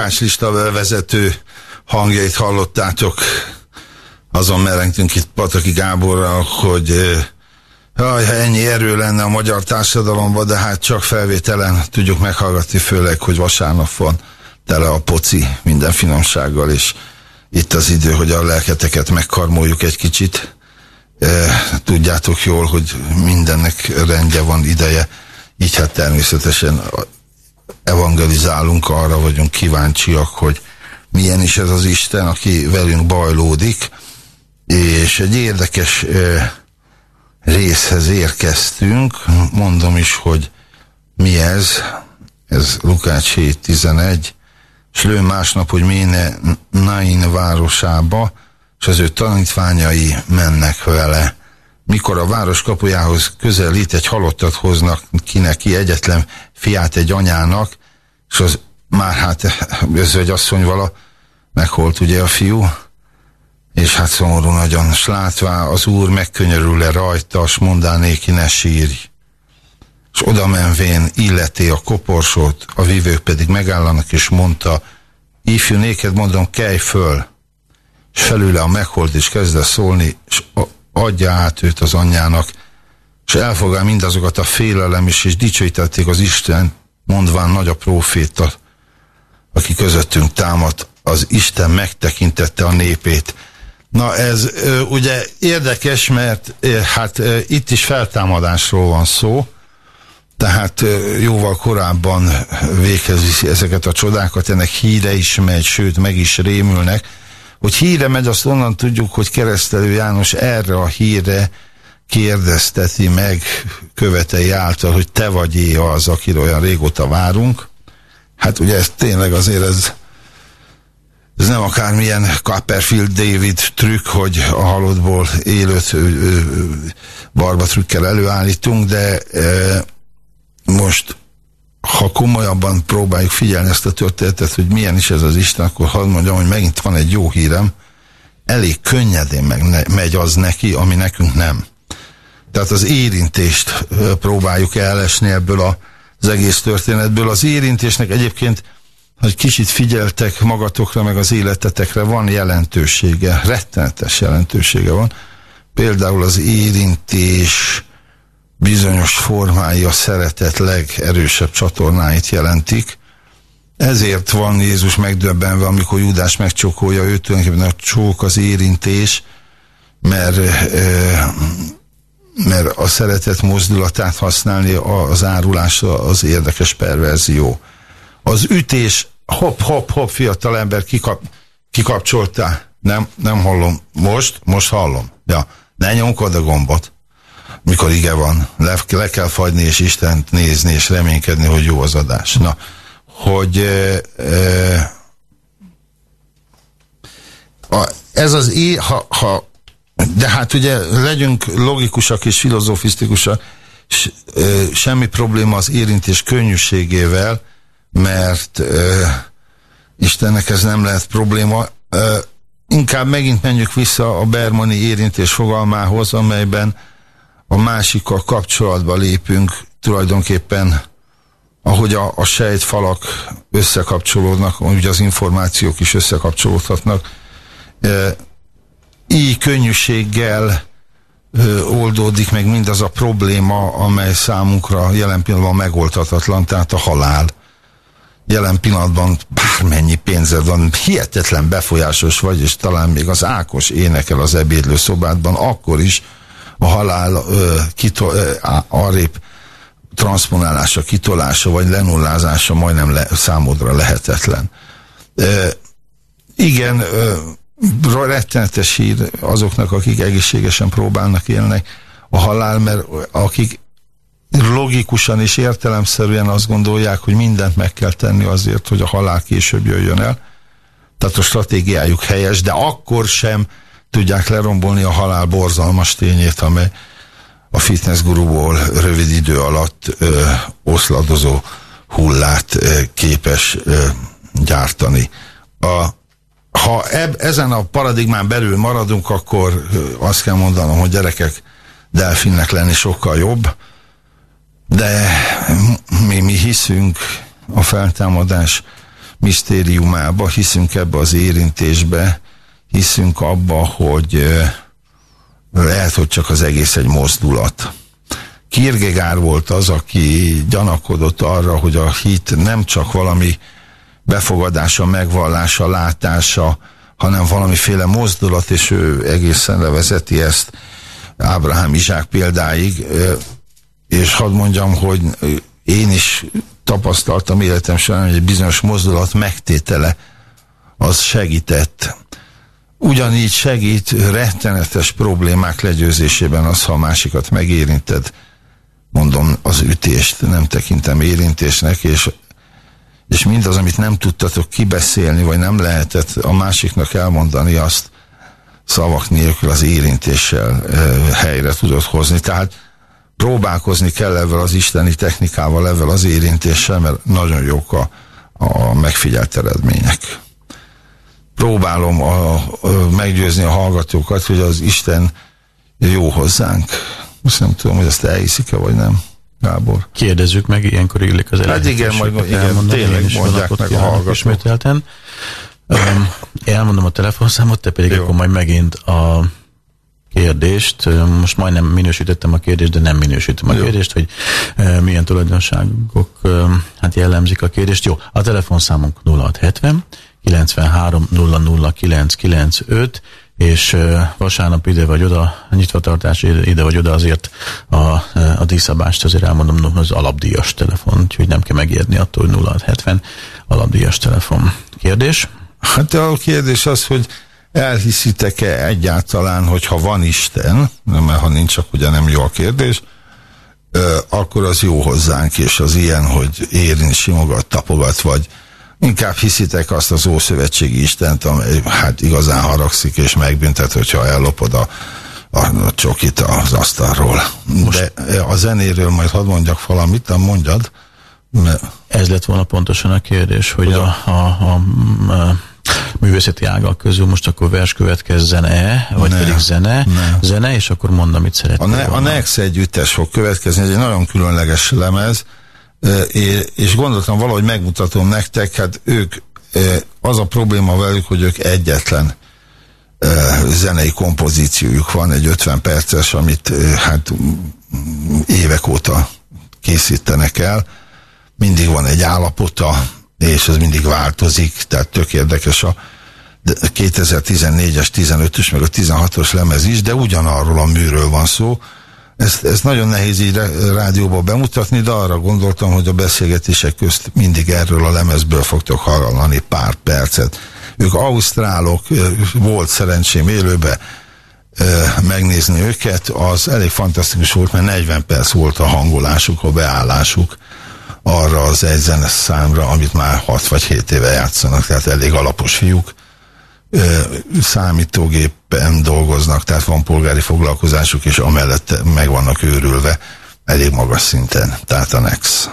bakáslista vezető hangjait hallottátok. Azon merengtünk itt Pataki Gáborral, hogy jaj, ha ennyi erő lenne a magyar társadalomban, de hát csak felvételen tudjuk meghallgatni, főleg, hogy vasárnap van tele a poci minden finomsággal, és itt az idő, hogy a lelketeket megkarmoljuk egy kicsit. Tudjátok jól, hogy mindennek rendje van ideje, így hát természetesen evangelizálunk, arra vagyunk kíváncsiak, hogy milyen is ez az Isten, aki velünk bajlódik, és egy érdekes részhez érkeztünk, mondom is, hogy mi ez, ez Lukács 7.11, és lő másnap, hogy méne Nain városába, és az ő tanítványai mennek vele. Mikor a város kapujához közelít, egy halottat hoznak ki neki, egyetlen fiát egy anyának, és az már hát egy asszony vala, meghalt ugye a fiú, és hát szomorú nagyon, s látvá az úr megkönyörül-e rajta, s mondá néki ne sírj. És oda menvén illeté a koporsót, a vívők pedig megállanak, és mondta, ifjú néked mondom, kelj föl. És felüle a meghold is kezdve szólni, és adja át őt az anyjának, és elfogál mindazokat a félelem is, és dicsőítették az Isten, mondván nagy a próféta, aki közöttünk támad, az Isten megtekintette a népét. Na ez ugye érdekes, mert hát itt is feltámadásról van szó, tehát jóval korábban véghez ezeket a csodákat, ennek híre is megy, sőt meg is rémülnek, hogy híre megy, azt onnan tudjuk, hogy keresztelő János erre a híre kérdezteti meg követei által, hogy te vagy é az, akiről olyan régóta várunk. Hát ugye ez tényleg azért ez, ez nem akármilyen Copperfield David trükk, hogy a halottból élőt barba trükkel előállítunk, de e, most ha komolyabban próbáljuk figyelni ezt a történetet, hogy milyen is ez az Isten, akkor hadd mondjam, hogy megint van egy jó hírem, elég könnyedén meg ne, megy az neki, ami nekünk nem. Tehát az érintést próbáljuk elesni ebből a, az egész történetből. Az érintésnek egyébként, hogy kicsit figyeltek magatokra, meg az életetekre, van jelentősége, rettenetes jelentősége van. Például az érintés, bizonyos formái a szeretet legerősebb csatornáit jelentik. Ezért van Jézus megdöbbenve, amikor Júdás megcsokolja őt, tulajdonképpen a csók az érintés, mert, mert a szeretet mozdulatát használni az árulásra az érdekes perverzió. Az ütés, hop, hop, hop, fiatalember, kikap, kikapcsoltál. Nem, nem hallom. Most, most hallom. Ja, ne nyomkod a gombot mikor ige van, le, le kell fagyni, és Istent nézni, és reménykedni, hogy jó az adás. Na, hogy e, e, a, ez az é, ha, ha, de hát ugye legyünk logikusak és filozofisztikusak, semmi probléma az érintés könnyűségével, mert ö, Istennek ez nem lehet probléma. Ö, inkább megint menjük vissza a Bermani érintés fogalmához, amelyben a másikkal kapcsolatba lépünk, tulajdonképpen ahogy a, a sejtfalak összekapcsolódnak, ugye az információk is összekapcsolódhatnak, e, így könnyűséggel e, oldódik meg mindaz a probléma, amely számunkra jelen pillanatban megoldhatatlan, tehát a halál. Jelen pillanatban bármennyi pénzed van, hihetetlen befolyásos vagy, és talán még az Ákos énekel az ebédlő szobádban, akkor is a halál ö, kito, ö, arrébb transponálása, kitolása vagy lenullázása majdnem le, számodra lehetetlen. E, igen, e, rettenetes hír azoknak, akik egészségesen próbálnak élni a halál, mert akik logikusan és értelemszerűen azt gondolják, hogy mindent meg kell tenni azért, hogy a halál később jöjjön el. Tehát a stratégiájuk helyes, de akkor sem tudják lerombolni a halál borzalmas tényét, amely a fitness guruból rövid idő alatt ö, oszladozó hullát ö, képes ö, gyártani. A, ha eb, ezen a paradigmán belül maradunk, akkor azt kell mondanom, hogy gyerekek delfinnek lenni sokkal jobb, de mi, mi hiszünk a feltámadás misztériumába, hiszünk ebbe az érintésbe, hiszünk abba, hogy lehet, hogy csak az egész egy mozdulat. Kierkegaard volt az, aki gyanakodott arra, hogy a hit nem csak valami befogadása, megvallása, látása, hanem valamiféle mozdulat, és ő egészen levezeti ezt Ábrahám Izsák példáig, és hadd mondjam, hogy én is tapasztaltam életem során, hogy egy bizonyos mozdulat megtétele az segített Ugyanígy segít rettenetes problémák legyőzésében az, ha a másikat megérinted. Mondom, az ütést nem tekintem érintésnek, és, és mindaz, amit nem tudtatok kibeszélni, vagy nem lehetett a másiknak elmondani, azt szavak nélkül az érintéssel e, helyre tudod hozni. Tehát próbálkozni kell ezzel az isteni technikával, ezzel az érintéssel, mert nagyon jók a, a megfigyelt eredmények próbálom a, a, meggyőzni a hallgatókat, hogy az Isten jó hozzánk. Most nem tudom, hogy ezt elhiszik-e, vagy nem. Gábor. Kérdezzük meg, ilyenkor illik az Hát igen, majd igen, elmondani, tényleg mondják meg a hallgatók. Ismételten. Um, elmondom a telefonszámot, te pedig Jó. akkor majd megint a kérdést, most majdnem minősítettem a kérdést, de nem minősítem a Jó. kérdést, hogy milyen tulajdonságok hát jellemzik a kérdést. Jó, a telefonszámunk 0670 93 00 995, és vasárnap ide vagy oda, nyitvatartás ide vagy oda, azért a, a díszabást azért elmondom, az alapdíjas telefon, úgyhogy nem kell megijedni attól, hogy 0670 alapdíjas telefon. Kérdés? Hát a kérdés az, hogy elhiszitek-e egyáltalán, hogyha van Isten, mert ha nincs, akkor ugye nem jó a kérdés, akkor az jó hozzánk, és az ilyen, hogy érint, simogat, tapogat, vagy Inkább hiszitek azt az Ószövetségi Istent, amely hát igazán haragszik és megbüntet, hogyha ellopod a, a, a csokit az asztalról. Most De a zenéről majd hadd mondjak valamit, mondjad. Mert... Ez lett volna pontosan a kérdés, hogy a, a, a, a művészeti ágak közül most akkor vers következzen-e, vagy ne, pedig zene, ne. zene, és akkor mondom, amit szeretnél. A, ne, a Nex együttes fog következni, ez egy nagyon különleges lemez, és gondoltam valahogy megmutatom nektek, hát ők, az a probléma velük, hogy ők egyetlen zenei kompozíciójuk van, egy 50 perces, amit hát évek óta készítenek el. Mindig van egy állapota, és ez mindig változik, tehát tök érdekes a 2014-es, 15-ös, meg a 16-os lemez is, de ugyanarról a műről van szó, ezt, ezt nagyon nehéz így rádióba bemutatni, de arra gondoltam, hogy a beszélgetések közt mindig erről a lemezből fogtok hallani pár percet. Ők ausztrálok, volt szerencsém élőbe megnézni őket, az elég fantasztikus volt, mert 40 perc volt a hangolásuk, a beállásuk arra az egy zenes számra, amit már 6 vagy 7 éve játszanak, tehát elég alapos fiúk számítógépen dolgoznak, tehát van polgári foglalkozásuk, és amellett meg vannak őrülve. elég magas szinten. Tehát a Nex.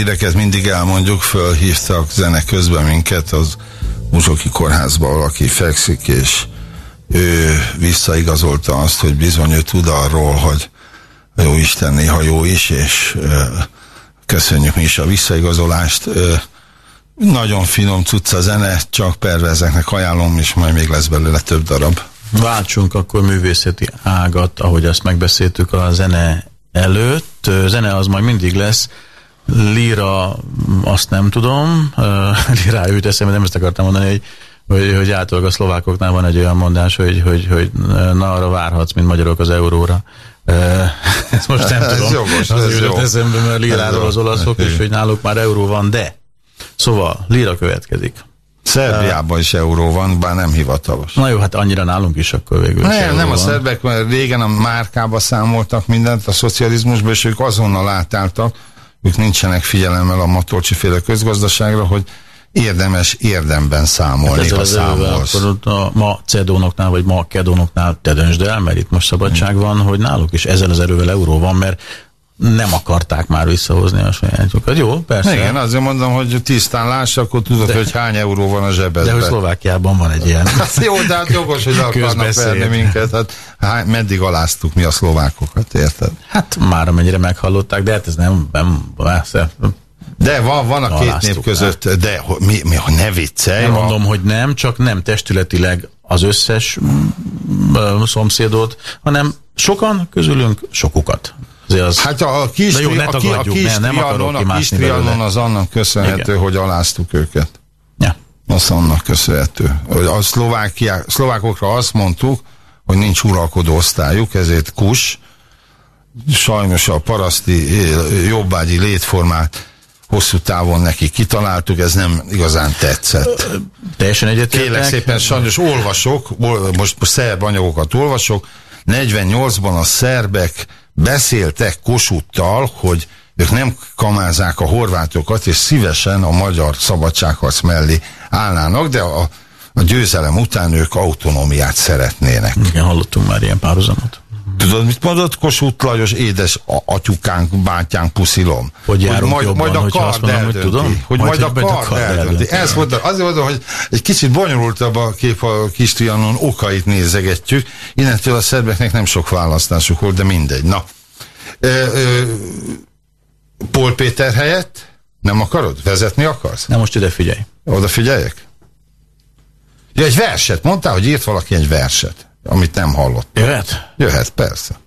Híreket mindig elmondjuk, fölhívtak zene közben minket az Muzsoki kórházba valaki fekszik, és ő visszaigazolta azt, hogy bizony ő tud arról, hogy jó Isten néha jó is, és ö, köszönjük mi is a visszaigazolást. Ö, nagyon finom cucca zene, csak pervezeknek ajánlom, és majd még lesz belőle több darab. Váltsunk akkor művészeti ágat, ahogy azt megbeszéltük a zene előtt. Zene az majd mindig lesz. Lira, azt nem tudom. Lira őt eszembe, nem ezt akartam mondani, hogy hogy, hogy általában a szlovákoknál van egy olyan mondás, hogy, hogy, hogy na arra várhatsz, mint magyarok az euróra. Ezt most nem tudom. ez jogos, az ez jó. eszembe, mert liráról az olaszok, és hogy náluk már euró van, de. Szóval, lira következik. Szerbiában is euró van, bár nem hivatalos. Na jó, hát annyira nálunk is akkor végül Nem, nem a van. szerbek, mert régen a márkába számoltak mindent a szocializmusban, és ők azonnal átálltak, ők nincsenek figyelemmel a Matolcsi féle közgazdaságra, hogy érdemes érdemben számolni, Ezzel ha számolsz. akkor ott a ma cedónoknál, vagy ma kedónoknál te döntsd el, mert itt most szabadság van, hogy náluk is ezzel az erővel euró van, mert nem akarták már visszahozni a sajátjukat. Jó, persze. Igen, azért mondom, hogy tisztán láss, akkor tudod, de, hogy hány euró van a de zsebedben. hogy Szlovákiában van egy ilyen. Hát jó, de hát jogos, hogy akarnak verni minket. Hát, hány, meddig aláztuk mi a szlovákokat, érted? Hát már amennyire meghallották, de hát ez nem, nem persze. De van, van a két nép között, de hogy mi, mi, ha ne viccelj. Nem a- mondom, hogy nem, csak nem testületileg az összes mm, szomszédot, hanem sokan közülünk sokukat. Azért az, Hát a, a kis, jó, ne a, a kis ne, nem trianon, a kis trianon az annak köszönhető, Igen. hogy aláztuk őket. ja. Az annak köszönhető. Hogy A szlovákiák, szlovákokra azt mondtuk, hogy nincs uralkodó osztályuk, ezért kus. Sajnos a paraszti jobbágyi létformát hosszú távon neki kitaláltuk, ez nem igazán tetszett. Teljesen egyetértek. Kérlek szépen, sajnos olvasok, ol- most szerb anyagokat olvasok, 48-ban a szerbek beszéltek Kossuthtal, hogy ők nem kamázák a horvátokat, és szívesen a magyar szabadságharc mellé állnának, de a, a győzelem után ők autonómiát szeretnének. Igen, hallottunk már ilyen párhuzamot. Tudod, mit mondott Kossuth Lajos, édes atyukánk, bátyánk, puszilom? Hogy járunk majd, jobban, majd a kard mondom, hogy tudom? Hogy Majd, majd, hogy a kard eldönti. Ezt mondta, azért mondom, hogy egy kicsit bonyolultabb a kép a kis trianon okait nézegetjük. Innentől a szerbeknek nem sok választásuk volt, de mindegy. Na, ö, ö, Pól Péter helyett nem akarod? Vezetni akarsz? Na most ide figyelj. Oda figyeljek? Ja, egy verset. Mondtál, hogy írt valaki egy verset, amit nem hallott. Jöhet? Jöhet, persze.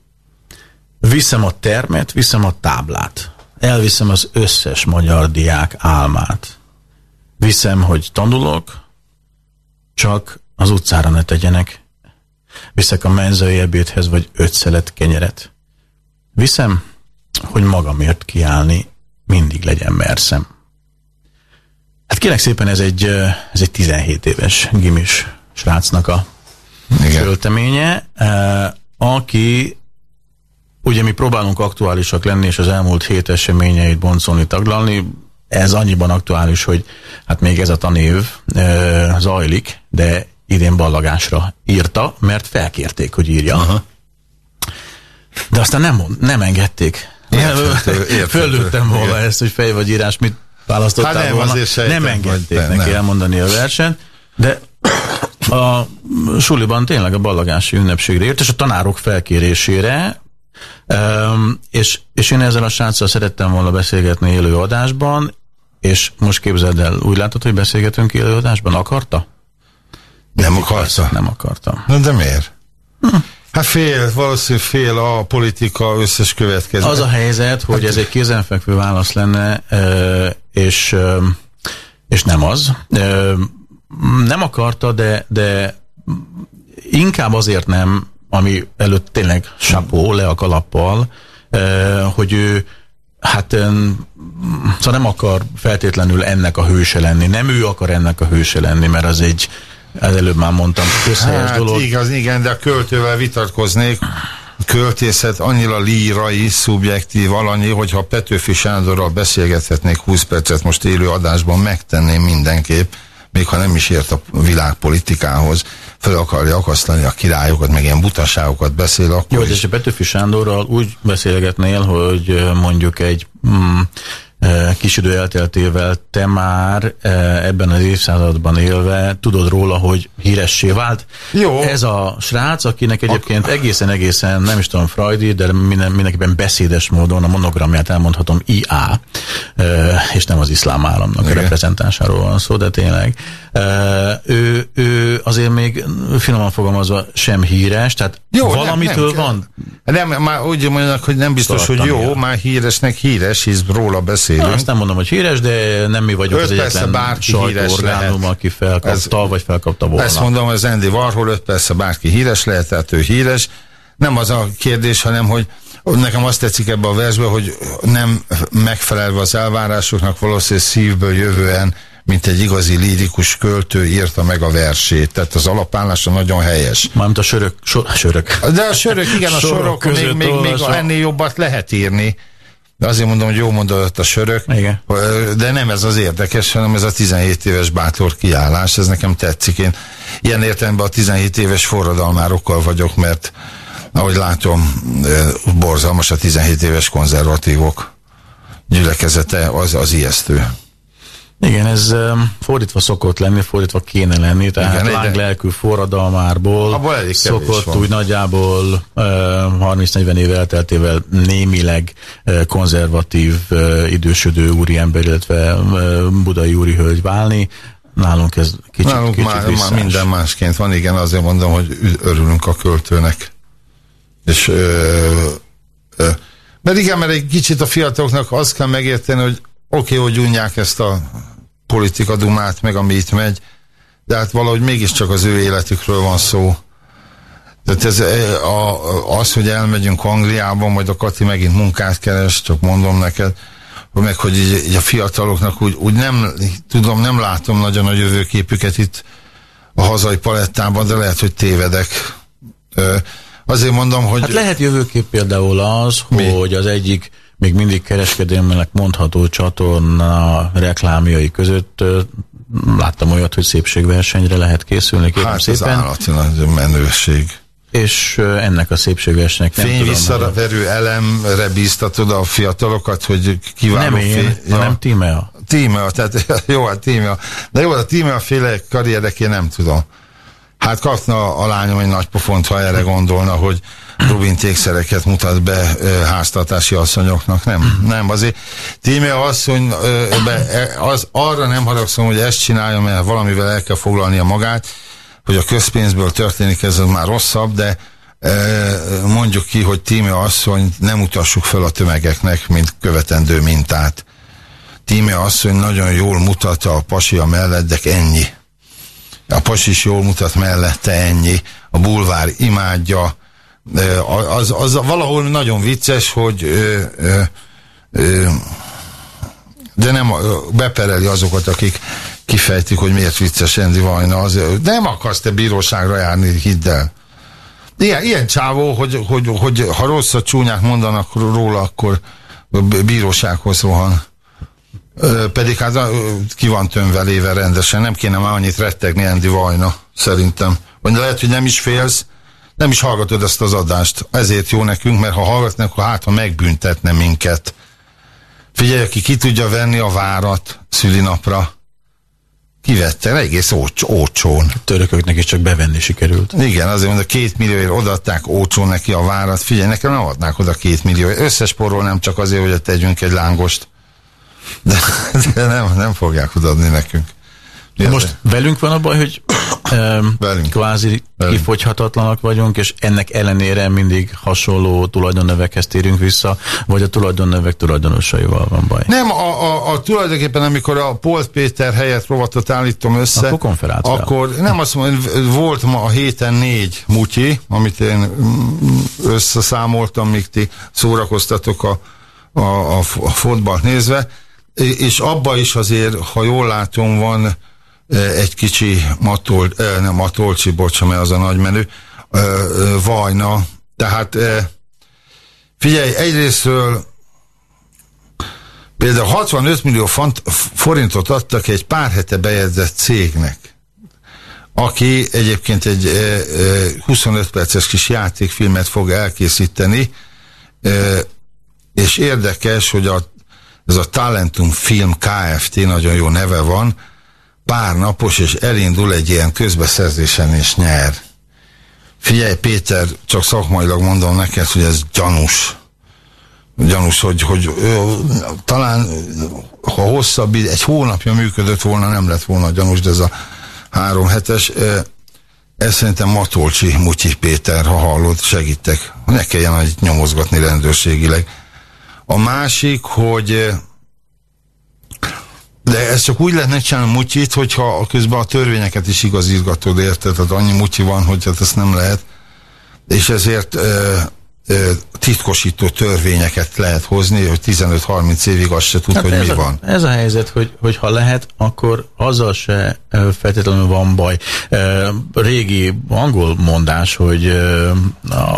Viszem a termet, viszem a táblát. Elviszem az összes magyar diák álmát. Viszem, hogy tanulok, csak az utcára ne tegyenek. Viszek a menzai ebédhez, vagy öt szelet kenyeret. Viszem, hogy magamért kiállni mindig legyen merszem. Hát kérlek szépen, ez egy, ez egy 17 éves gimis srácnak a Igen. költeménye, eh, aki ugye mi próbálunk aktuálisak lenni, és az elmúlt hét eseményeit boncolni, taglalni. Ez annyiban aktuális, hogy hát még ez a tanév e, zajlik, de idén ballagásra írta, mert felkérték, hogy írja. Aha. De aztán nem, nem engedték. Érthető, érthető. Föllőttem volna Igen. ezt, hogy fej vagy írás, mit választottál Hát nem, volna. azért nem engedték nem, neki nem. elmondani a verset, de a suliban tényleg a ballagási ünnepségre írt, és a tanárok felkérésére, és, és én ezzel a sráccal szerettem volna beszélgetni élő adásban, és most képzeld el, úgy látod, hogy beszélgetünk élő adásban? Akarta? Nem akarta? Nem akarta. Na de miért? Hát fél, valószínűleg fél a politika összes következő. Az a helyzet, hogy ez egy kézenfekvő válasz lenne, és, és nem az. Nem akarta, de, de inkább azért nem, ami előtt tényleg sapó le a kalappal, hogy ő hát szóval nem akar feltétlenül ennek a hőse lenni. Nem ő akar ennek a hőse lenni, mert az egy, az előbb már mondtam, közhelyes Hát dolog. igaz, igen, de a költővel vitatkoznék. A költészet annyira lírai, szubjektív, alanyi, hogyha Petőfi Sándorral beszélgethetnék 20 percet most élő adásban, megtenném mindenképp, még ha nem is ért a világpolitikához, fel akarja akasztani a királyokat, meg ilyen butaságokat beszél, akkor Jó, is. és a Petőfi Sándorral úgy beszélgetnél, hogy mondjuk egy mm, kis idő elteltével te már ebben az évszázadban élve tudod róla, hogy híressé vált. Jó. Ez a srác, akinek egyébként egészen-egészen, nem is tudom, Freudi, de minden, mindenképpen beszédes módon a monogramját elmondhatom IA, és nem az iszlám államnak Igen. a reprezentásáról van szó, de tényleg. Ő, ő azért még finoman fogalmazva sem híres, tehát jó, valamitől nem, nem, van. Nem, már úgy mondják, hogy nem biztos, hogy jó, el. már híresnek híres, hisz róla beszélünk. Na, azt nem mondom, hogy híres, de nem mi vagyunk öt az egyetlen lehet. aki felkapta, ez, vagy felkapta volna. Ezt mondom, az Andy Warhol, öt persze bárki híres lehet, tehát ő híres. Nem az a kérdés, hanem, hogy Nekem azt tetszik ebbe a versbe, hogy nem megfelelve az elvárásoknak valószínűleg szívből jövően mint egy igazi lírikus költő írta meg a versét. Tehát az alapállása nagyon helyes. Mármint a sörök, sor, sörök. De a sörök, igen, a sorok, még, még, még a ennél jobbat lehet írni. De azért mondom, hogy jó mondott a sörök. Igen. De nem ez az érdekes, hanem ez a 17 éves bátor kiállás, ez nekem tetszik. Én ilyen értelemben a 17 éves forradalmárokkal vagyok, mert ahogy látom, borzalmas a 17 éves konzervatívok gyülekezete, az, az ijesztő. Igen, ez fordítva szokott lenni, fordítva kéne lenni, tehát Igen, láng lelkű forradalmárból szokott úgy nagyjából 30-40 év elteltével némileg konzervatív idősödő úriember, illetve budai úri hölgy válni. Nálunk ez kicsit, Nálunk kicsit már, már minden másként van, igen, azért mondom, hogy örülünk a költőnek. És ö, ö, mert igen, mert egy kicsit a fiataloknak azt kell megérteni, hogy oké, okay, hogy unják ezt a politika dumát, meg ami itt megy, de hát valahogy mégiscsak az ő életükről van szó. Tehát ez, e, a, az, hogy elmegyünk Angliába, majd a Kati megint munkát keres, csak mondom neked, hogy meg hogy így, így a fiataloknak úgy, úgy nem, tudom, nem látom nagyon a jövőképüket itt a hazai palettában, de lehet, hogy tévedek. Azért mondom, hogy... Hát lehet jövőkép például az, Mi? hogy az egyik még mindig kereskedelmének mondható csatorna reklámjai között láttam olyat, hogy szépségversenyre lehet készülni. Kérem hát szépen. az állati nagy menőség. És ennek a szépségversenynek nem Fényvisszaverő elemre bíztatod a fiatalokat, hogy kiváló Nem én, fény... ja. hanem Tímea. Tímea, tehát jó, hát Tímea. De jó, a Tímea féle karrierek én nem tudom. Hát kapna a lányom egy nagy pofont, ha erre gondolna, hogy Rubin tékszereket mutat be háztartási asszonyoknak. Nem, nem, azért Tímea asszony, be, e, az, arra nem haragszom, hogy ezt csinálja, mert valamivel el kell foglalnia magát, hogy a közpénzből történik, ez az már rosszabb, de mondjuk ki, hogy Tímea asszony nem utassuk fel a tömegeknek, mint követendő mintát. Tímea asszony nagyon jól mutatta a pasia mellett, de ennyi. A pas is jól mutat mellette ennyi. A bulvár imádja, az, az valahol nagyon vicces, hogy ö, ö, ö, de nem bepereli azokat, akik kifejtik, hogy miért vicces Andy Vajna. Az, nem akarsz te bíróságra járni, hidd el. Ilyen, ilyen csávó, hogy, hogy, hogy ha rosszat csúnyák mondanak róla, akkor bírósághoz rohan. Pedig hát ki van tömveléve rendesen, nem kéne már annyit rettegni Andy Vajna, szerintem. Vagy lehet, hogy nem is félsz, nem is hallgatod ezt az adást. Ezért jó nekünk, mert ha hallgatnak, akkor hát, ha megbüntetne minket. Figyelj, aki ki tudja venni a várat szülinapra, kivette egész ócs, ócsón. A törököknek is csak bevenni sikerült. Igen, azért mondom, két millióért odaadták ócsón neki a várat. Figyelj, nekem nem adnák oda két millióért. Összesporol nem csak azért, hogy tegyünk egy lángost. De, de nem, nem fogják odaadni nekünk. Most velünk van a baj, hogy Velünk. kvázi Velünk. kifogyhatatlanak vagyunk, és ennek ellenére mindig hasonló tulajdonnevekhez térünk vissza, vagy a tulajdonnevek tulajdonosaival van baj. Nem, a, a, a tulajdonképpen amikor a Polt Péter helyett rovatot állítom össze, akkor, akkor nem azt mondom, volt ma a héten négy mutyi, amit én mm, összeszámoltam, míg ti szórakoztatok a, a, a fotbalt nézve, és abba is azért, ha jól látom, van egy kicsi matol, nem matolcsi, bocsánat, mert az a nagy menő, vajna. Tehát figyelj, egyrésztről például 65 millió font, forintot adtak egy pár hete bejegyzett cégnek, aki egyébként egy 25 perces kis játékfilmet fog elkészíteni, és érdekes, hogy a ez a Talentum Film Kft. nagyon jó neve van, pár napos, és elindul egy ilyen közbeszerzésen és nyer. Figyelj Péter, csak szakmailag mondom neked, hogy ez gyanús. Gyanús, hogy, hogy ö, talán ha hosszabb, egy hónapja működött volna, nem lett volna gyanús, de ez a három hetes. Ez szerintem Matolcsi Mutyi Péter, ha hallod, segítek. Ne kelljen egy nyomozgatni rendőrségileg. A másik, hogy de ez csak úgy lehetne csinálni mutyit, hogyha közben a törvényeket is igazítgatod, érted? Tehát annyi mutyi van, hogy hát ezt nem lehet. És ezért ö, titkosító törvényeket lehet hozni, hogy 15-30 évig azt se tud, hát hogy mi a, van. Ez a helyzet, hogy, hogy ha lehet, akkor azzal se feltétlenül van baj. Régi angol mondás, hogy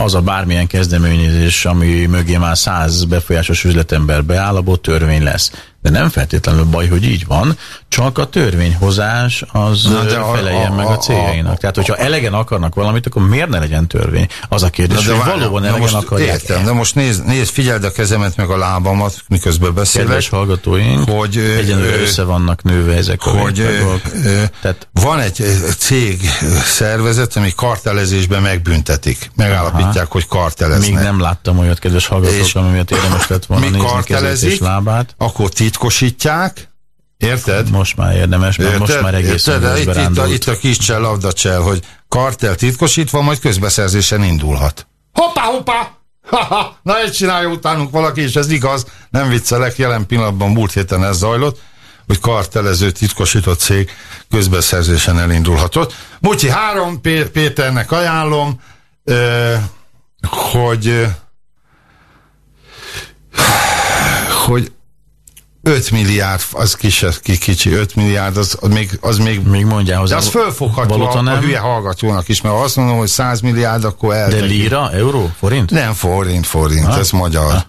az a bármilyen kezdeményezés, ami mögé már száz befolyásos üzletember beáll, abból törvény lesz. De nem feltétlenül baj, hogy így van, csak a törvényhozás az Na, de feleljen a, meg a céljainak. A, a, Tehát, hogyha elegen akarnak valamit, akkor miért ne legyen törvény? Az a kérdés, hogy valóban elegen most akarják. Értem, de most nézd, nézd, figyeld a kezemet meg a lábamat, miközben beszélek. Kedves hallgatóink, hogy egyenlőre össze vannak nőve ezek a hogy ö, Tehát, van egy cég szervezet, ami kartelezésben megbüntetik. Megállapítják, aha. hogy karteleznek. Még nem láttam olyat, kedves hallgatók, ami miatt érdemes lett volna nézni és lábát. akkor titkosítják, Érted? Most már érdemes, mert Érted? most már egész Érted? Itt, itt, a, itt a kis csel, labda csel, hogy kartel titkosítva, majd közbeszerzésen indulhat. Hoppá, hoppá! Ha-ha, na egy csinálja utánunk valaki, és ez igaz, nem viccelek, jelen pillanatban múlt héten ez zajlott, hogy kartelező titkosított cég közbeszerzésen elindulhatott. Mutyi, három Péternek ajánlom, hogy hogy 5 milliárd, az kis, kicsi, 5 milliárd, az, az még, az még, még mondjál hozzá. De az fölfogható a, a hülye hallgatónak is, mert ha azt mondom, hogy 100 milliárd, akkor el. De lira, euró, forint? Nem, forint, forint, ha? ez magyar. Ha?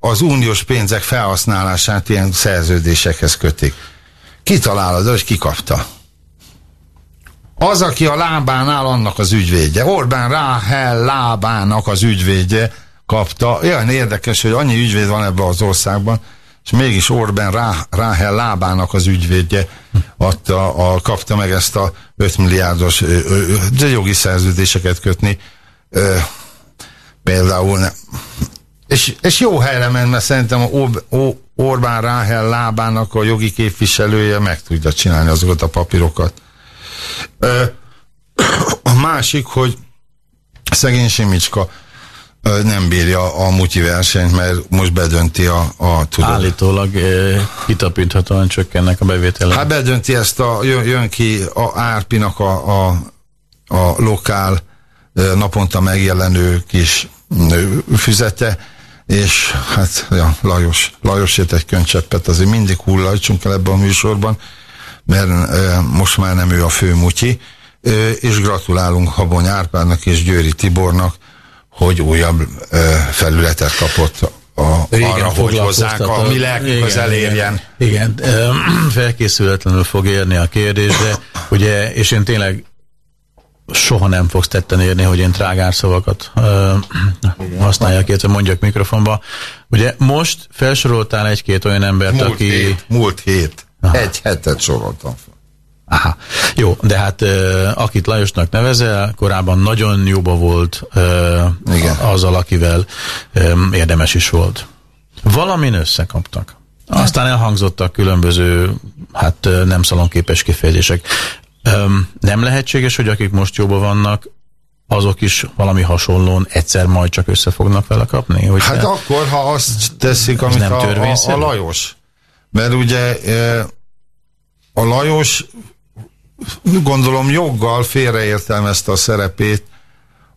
Az uniós pénzek felhasználását ilyen szerződésekhez kötik. Kitalálod, hogy kikapta. Az, aki a lábán áll, annak az ügyvédje. Orbán Ráhel lábának az ügyvédje kapta. Olyan érdekes, hogy annyi ügyvéd van ebben az országban, és mégis Orben Rá, Ráhel lábának az ügyvédje adta, a, kapta meg ezt a 5 milliárdos ö, ö, ö, jogi szerződéseket kötni. Ö, például ne. És, és jó helyre ment, mert szerintem Ob, o, Orbán Ráhel lábának a jogi képviselője meg tudja csinálni azokat a papírokat. Ö, a másik, hogy szegény Simicska nem bírja a mutyi versenyt, mert most bedönti a, a tudod. Állítólag e, kitapinthatóan csökkennek a bevételek. Hát bedönti ezt a, jön, jön ki a Árpinak a, a, a lokál naponta megjelenő kis füzete, és hát ja, Lajos, Lajosért egy könycseppet azért mindig hullajtsunk el ebben a műsorban, mert e, most már nem ő a fő mutyi, e, és gratulálunk Habony Árpának és Győri Tibornak, hogy újabb ö, felületet kapott a, igen, arra, hogy hozzák a mi lelkünkhöz elérjen. Igen, igen felkészületlenül fog érni a kérdés, de ugye, és én tényleg soha nem fogsz tetten érni, hogy én trágár szavakat ö, használjak, illetve mondjak mikrofonba. Ugye most felsoroltál egy-két olyan embert, múlt aki... Hét, múlt hét. Aha. Egy hetet soroltam fel. Aha. Jó, de hát akit Lajosnak nevezel, korábban nagyon jóba volt Igen. azzal, akivel érdemes is volt. Valamin összekaptak. Aztán elhangzottak különböző, hát nem szalonképes kifejezések. Nem lehetséges, hogy akik most jóban vannak, azok is valami hasonlón egyszer majd csak össze fognak vele kapni? Hogy hát te... akkor, ha azt teszik, amit nem a, a, a Lajos. Mert ugye a Lajos gondolom joggal félreértelmezte a szerepét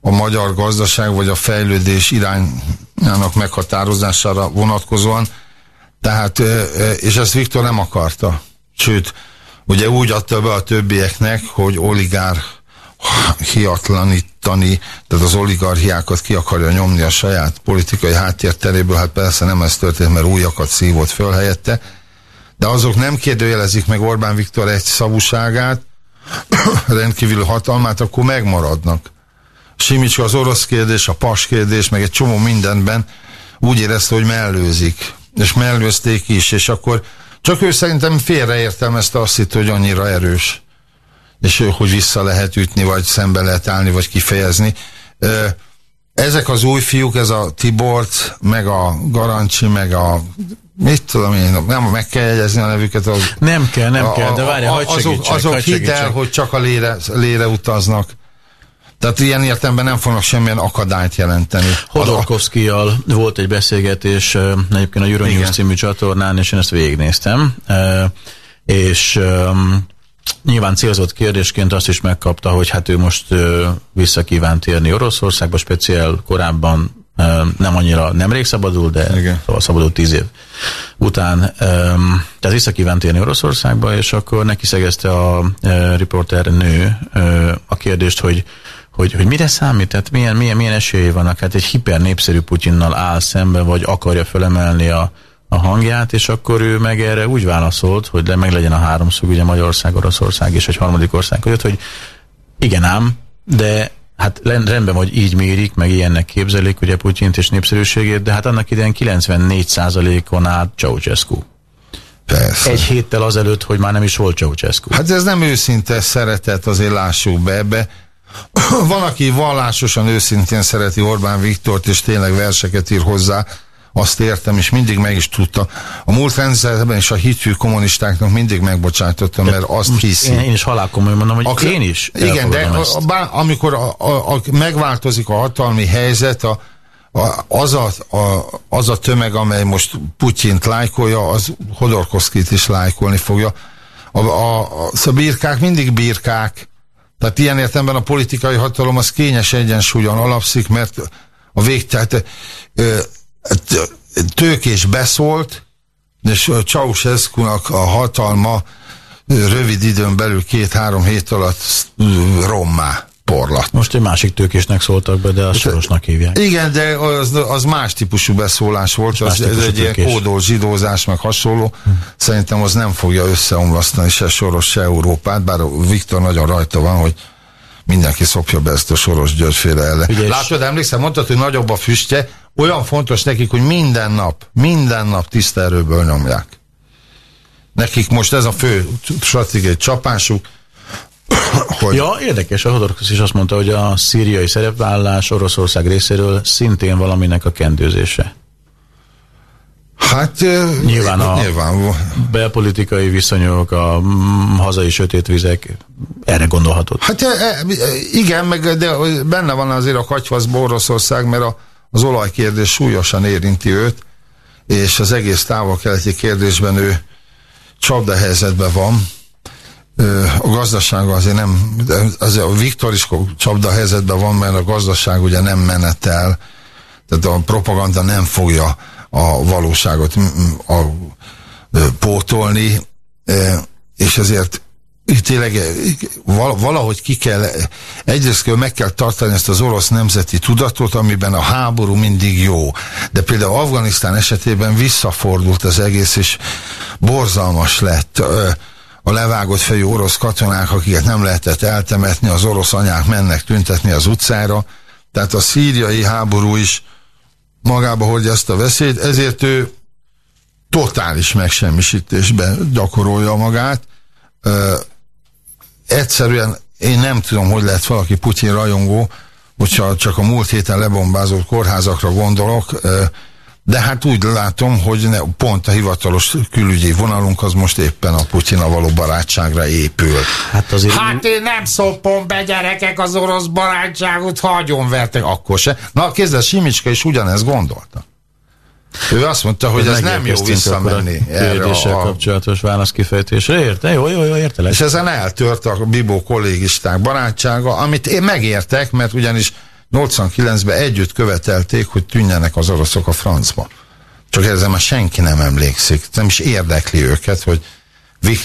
a magyar gazdaság vagy a fejlődés irányának meghatározására vonatkozóan. Tehát, és ezt Viktor nem akarta. Sőt, ugye úgy adta be a többieknek, hogy oligár hiatlanítani, tehát az oligarchiákat ki akarja nyomni a saját politikai háttérteréből, hát persze nem ez történt, mert újakat szívott föl helyette, de azok nem kérdőjelezik meg Orbán Viktor egy szavúságát, rendkívül hatalmát, akkor megmaradnak. Simicska az orosz kérdés, a pas kérdés, meg egy csomó mindenben úgy érezte, hogy mellőzik. és mellőzték is, és akkor csak ő szerintem félreértelmezte azt itt, hogy annyira erős, és hogy vissza lehet ütni, vagy szembe lehet állni, vagy kifejezni. Ezek az új fiúk, ez a Tibort, meg a Garancsi, meg a mit tudom én, nem meg kell jegyezni a nevüket. Az, nem kell, nem a, kell, de várja, hagyd Azok, azok hidd el, hogy csak a lére, lére utaznak. Tehát ilyen értelemben nem fognak semmilyen akadályt jelenteni. Hodorkovszkijal volt egy beszélgetés egyébként a Euronews című csatornán, és én ezt végignéztem. És nyilván célzott kérdésként azt is megkapta, hogy hát ő most vissza kívánt térni Oroszországba, speciál korábban nem annyira nemrég szabadul, de Igen. szóval szabadult tíz év után. Tehát vissza kívánt élni Oroszországba, és akkor neki szegezte a riporter nő a kérdést, hogy hogy, hogy mire számít, tehát milyen, milyen, milyen esélyei vannak, hát egy hiper népszerű Putyinnal áll szembe, vagy akarja fölemelni a, a hangját, és akkor ő meg erre úgy válaszolt, hogy le meg legyen a háromszög, ugye Magyarország, Oroszország és egy harmadik ország között, hogy igen ám, de Hát rendben, hogy így mérik, meg ilyennek képzelik ugye Putyint és népszerűségét, de hát annak idején 94%-on állt Ceausescu. Persze. Egy héttel azelőtt, hogy már nem is volt Ceausescu. Hát ez nem őszinte szeretet, azért lássuk be ebbe. Van, aki vallásosan őszintén szereti Orbán Viktort, és tényleg verseket ír hozzá, azt értem, és mindig meg is tudta. A múlt rendszerben és a hitű kommunistáknak mindig megbocsátottam, mert azt hiszi. Én, én is halálkomolyan mondom, hogy a, én is Igen, de a, a, amikor a, a, a, megváltozik a hatalmi helyzet, a, a, az, a, a, az a tömeg, amely most Putyint lájkolja, az Hodorkovszkit is lájkolni fogja. A, a, a, a birkák mindig birkák, tehát ilyen értelemben a politikai hatalom az kényes egyensúlyon alapszik, mert a vég, tehát ö, tőkés beszólt, és ceausescu a hatalma rövid időn belül két-három hét alatt rommá porlat. Most egy másik tőkésnek szóltak be, de a sorosnak hívják. Igen, de az, az más típusú beszólás volt, az, ez egy ilyen kódol zsidózás, meg hasonló. Hm. Szerintem az nem fogja összeomlasztani se Soros, se Európát, bár Viktor nagyon rajta van, hogy mindenki szopja be ezt a Soros Györgyféle ellen. Látod, emlékszem, mondtad, hogy nagyobb a füstje, olyan fontos nekik, hogy minden nap, minden nap tiszta erőből nyomják. Nekik most ez a fő stratégiai csapásuk, hogy... Ja, érdekes, a Hodorkusz is azt mondta, hogy a szíriai szerepvállás Oroszország részéről szintén valaminek a kendőzése. Hát nyilván a nyilván. belpolitikai viszonyok, a hazai sötét vizek, erre gondolhatod. Hát igen, meg de benne van azért a katyvaszba Oroszország, mert a az olajkérdés súlyosan érinti őt, és az egész távol-keleti kérdésben ő csapdahelyzetben van. A gazdaság azért nem, azért a Viktor is csapdahelyzetben van, mert a gazdaság ugye nem menetel, tehát a propaganda nem fogja a valóságot a, a, pótolni, és ezért tényleg valahogy ki kell, egyrészt meg kell tartani ezt az orosz nemzeti tudatot, amiben a háború mindig jó. De például Afganisztán esetében visszafordult az egész, és borzalmas lett a levágott fejű orosz katonák, akiket nem lehetett eltemetni, az orosz anyák mennek tüntetni az utcára. Tehát a szíriai háború is magába hordja ezt a veszélyt, ezért ő totális megsemmisítésben gyakorolja magát egyszerűen én nem tudom, hogy lehet valaki Putyin rajongó, hogyha csak a múlt héten lebombázott kórházakra gondolok, de hát úgy látom, hogy ne, pont a hivatalos külügyi vonalunk az most éppen a Putyina való barátságra épül. Hát, azért... hát én nem szopom be gyerekek az orosz barátságot, hagyom vertek, akkor se. Na kézzel Simicska is ugyanezt gondolta. Ő azt mondta, hogy ez nem jó visszamenni erre a... kapcsolatos válaszkifejtésre. Érte? Jó, jó, jó, értelek. És ezen eltört a Bibó kollégisták barátsága, amit én megértek, mert ugyanis 89-ben együtt követelték, hogy tűnjenek az oroszok a francba. Csak ezzel már senki nem emlékszik. Nem is érdekli őket, hogy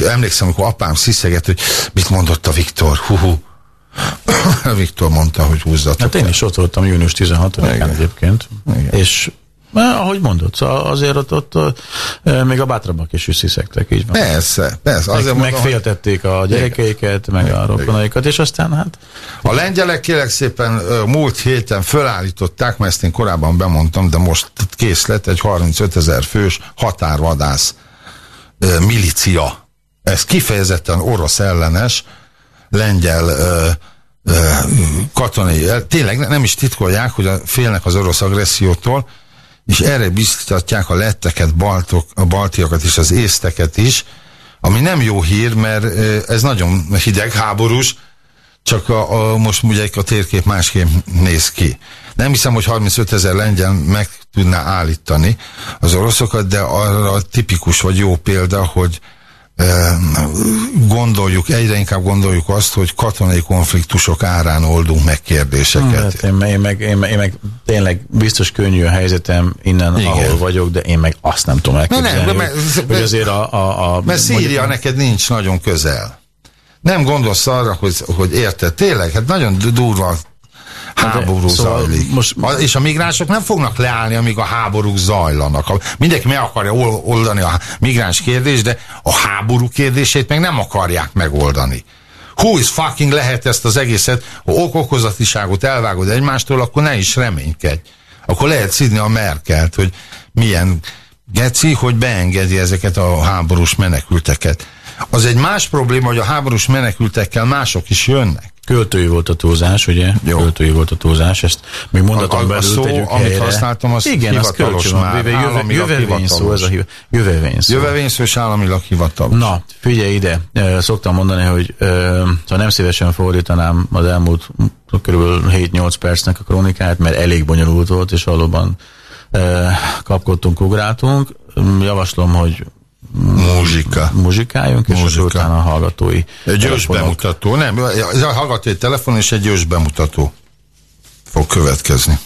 emlékszem, amikor apám sziszeget, hogy mit mondott a Viktor, -hu. Viktor mondta, hogy húzzatok. Hát én is ott voltam június 16-án egyébként, Igen. és Mert, ahogy mondod, szóval azért ott, ott, ott még a bátrabbak is vissziszektek, így van. Persze, persze. Azért meg, mondom, megféltették a gyerekeiket, meg igen, a rokonaikat, és aztán hát... A lengyelek kérlek szépen múlt héten fölállították, mert ezt én korábban bemondtam, de most kész lett egy 35 ezer fős határvadász milícia. Ez kifejezetten orosz ellenes, lengyel katonai, tényleg nem is titkolják, hogy félnek az orosz agressziótól, és erre biztatják a letteket, baltok, a baltiakat és az észteket is, ami nem jó hír, mert ez nagyon hidegháborús, csak a, a, most ugye a térkép másképp néz ki. Nem hiszem, hogy 35 ezer lengyel meg tudná állítani az oroszokat, de arra tipikus vagy jó példa, hogy gondoljuk, egyre inkább gondoljuk azt, hogy katonai konfliktusok árán oldunk meg kérdéseket. Hát én, én, meg, én, én meg tényleg biztos könnyű a helyzetem innen, Igen. ahol vagyok, de én meg azt nem tudom elképzelni, nem, mert, hogy, hogy azért a... a, a mert Szíria neked nincs nagyon közel. Nem gondolsz arra, hogy, hogy érted, tényleg, hát nagyon durva háború szóval zajlik. Most... És a migránsok nem fognak leállni, amíg a háborúk zajlanak. Mindenki meg akarja oldani a migráns kérdést, de a háború kérdését meg nem akarják megoldani. Who is fucking lehet ezt az egészet, ha okokozatiságot elvágod egymástól, akkor ne is reménykedj. Akkor lehet szidni a Merkelt, hogy milyen geci, hogy beengedi ezeket a háborús menekülteket. Az egy más probléma, hogy a háborús menekültekkel mások is jönnek. Költői volt a túlzás, ugye? Jó. Költői volt a túlzás, ezt még mondatom a, a, belül szó, tegyük amit helyre. használtam, az Igen, az kölcsön már, jöve, jövevény szó, ez a jövevény szó. Jövevény szó és államilag hivatalos. Na, figyelj ide, szoktam mondani, hogy ha nem szívesen fordítanám az elmúlt kb. 7-8 percnek a kronikát, mert elég bonyolult volt, és valóban kapkodtunk, ugráltunk. Javaslom, hogy Muzsika. Muzsikáljunk, és Muzsika. utána a hallgatói Egy ős bemutató, nem, a hallgatói telefon és egy ős bemutató fog következni.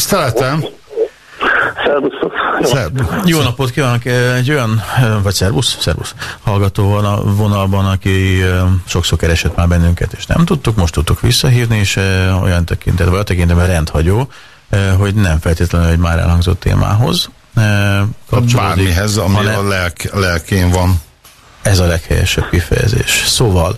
Tiszteletem! Szervusztok! Jó. Jó napot kívánok! Egy olyan, vagy szervusz, szervusz, hallgató van a vonalban, aki sokszor keresett már bennünket, és nem tudtuk, most tudtuk visszahívni, és olyan tekintet, vagy a tekintetben rendhagyó, hogy nem feltétlenül egy már elhangzott témához kapcsolódik. Bármihez, ami hanem, a lelk, lelkén van. Ez a leghelyesebb kifejezés. Szóval,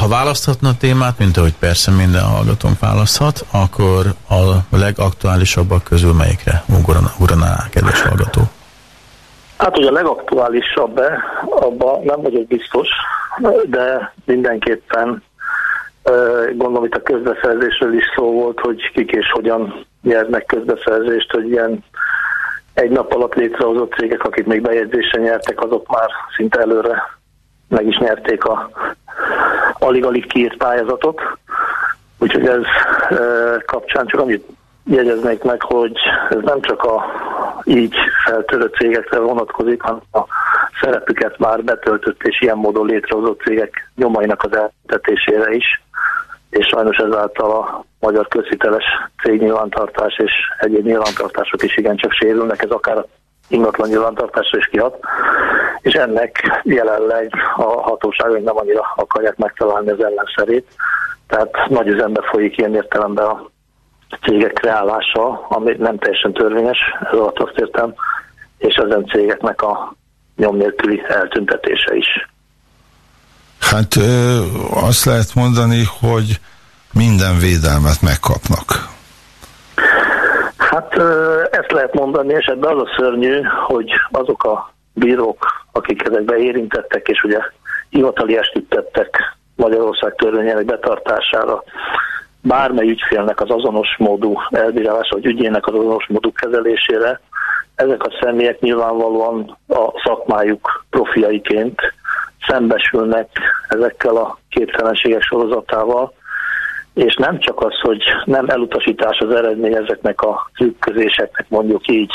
ha választhatna a témát, mint ahogy persze minden hallgatónk választhat, akkor a legaktuálisabbak közül melyikre ugraná, kedves hallgató? Hát, hogy a legaktuálisabb-e, abban nem vagyok biztos, de mindenképpen gondolom itt a közbeszerzésről is szó volt, hogy kik és hogyan nyernek közbeszerzést, hogy ilyen egy nap alatt létrehozott cégek, akik még bejegyzésen nyertek, azok már szinte előre meg is nyerték a alig-alig kiírt pályázatot. Úgyhogy ez kapcsán csak annyit jegyeznék meg, hogy ez nem csak a így feltörő cégekre vonatkozik, hanem a szerepüket már betöltött és ilyen módon létrehozott cégek nyomainak az eltetésére is és sajnos ezáltal a magyar közhiteles cégnyilvántartás és egyéb nyilvántartások is igencsak sérülnek, ez akár ingatlan nyilvántartásra is kihat, és ennek jelenleg a hatóságok nem annyira akarják megtalálni az ellenszerét, tehát nagy üzembe folyik ilyen értelemben a cégek kreálása, ami nem teljesen törvényes, ez alatt azt értem, és ezen cégeknek a nyom nélküli eltüntetése is. Hát ö, azt lehet mondani, hogy minden védelmet megkapnak. Hát ö, ezt lehet mondani, és ebben az a szörnyű, hogy azok a bírók, akik ezekbe érintettek, és ugye hivatali estét tettek Magyarország törvényének betartására, bármely ügyfélnek az azonos módú elbírálása, vagy ügyének az azonos módú kezelésére, ezek a személyek nyilvánvalóan a szakmájuk profiaiként szembesülnek ezekkel a képtelenségek sorozatával, és nem csak az, hogy nem elutasítás az eredmény ezeknek a trükközéseknek mondjuk így,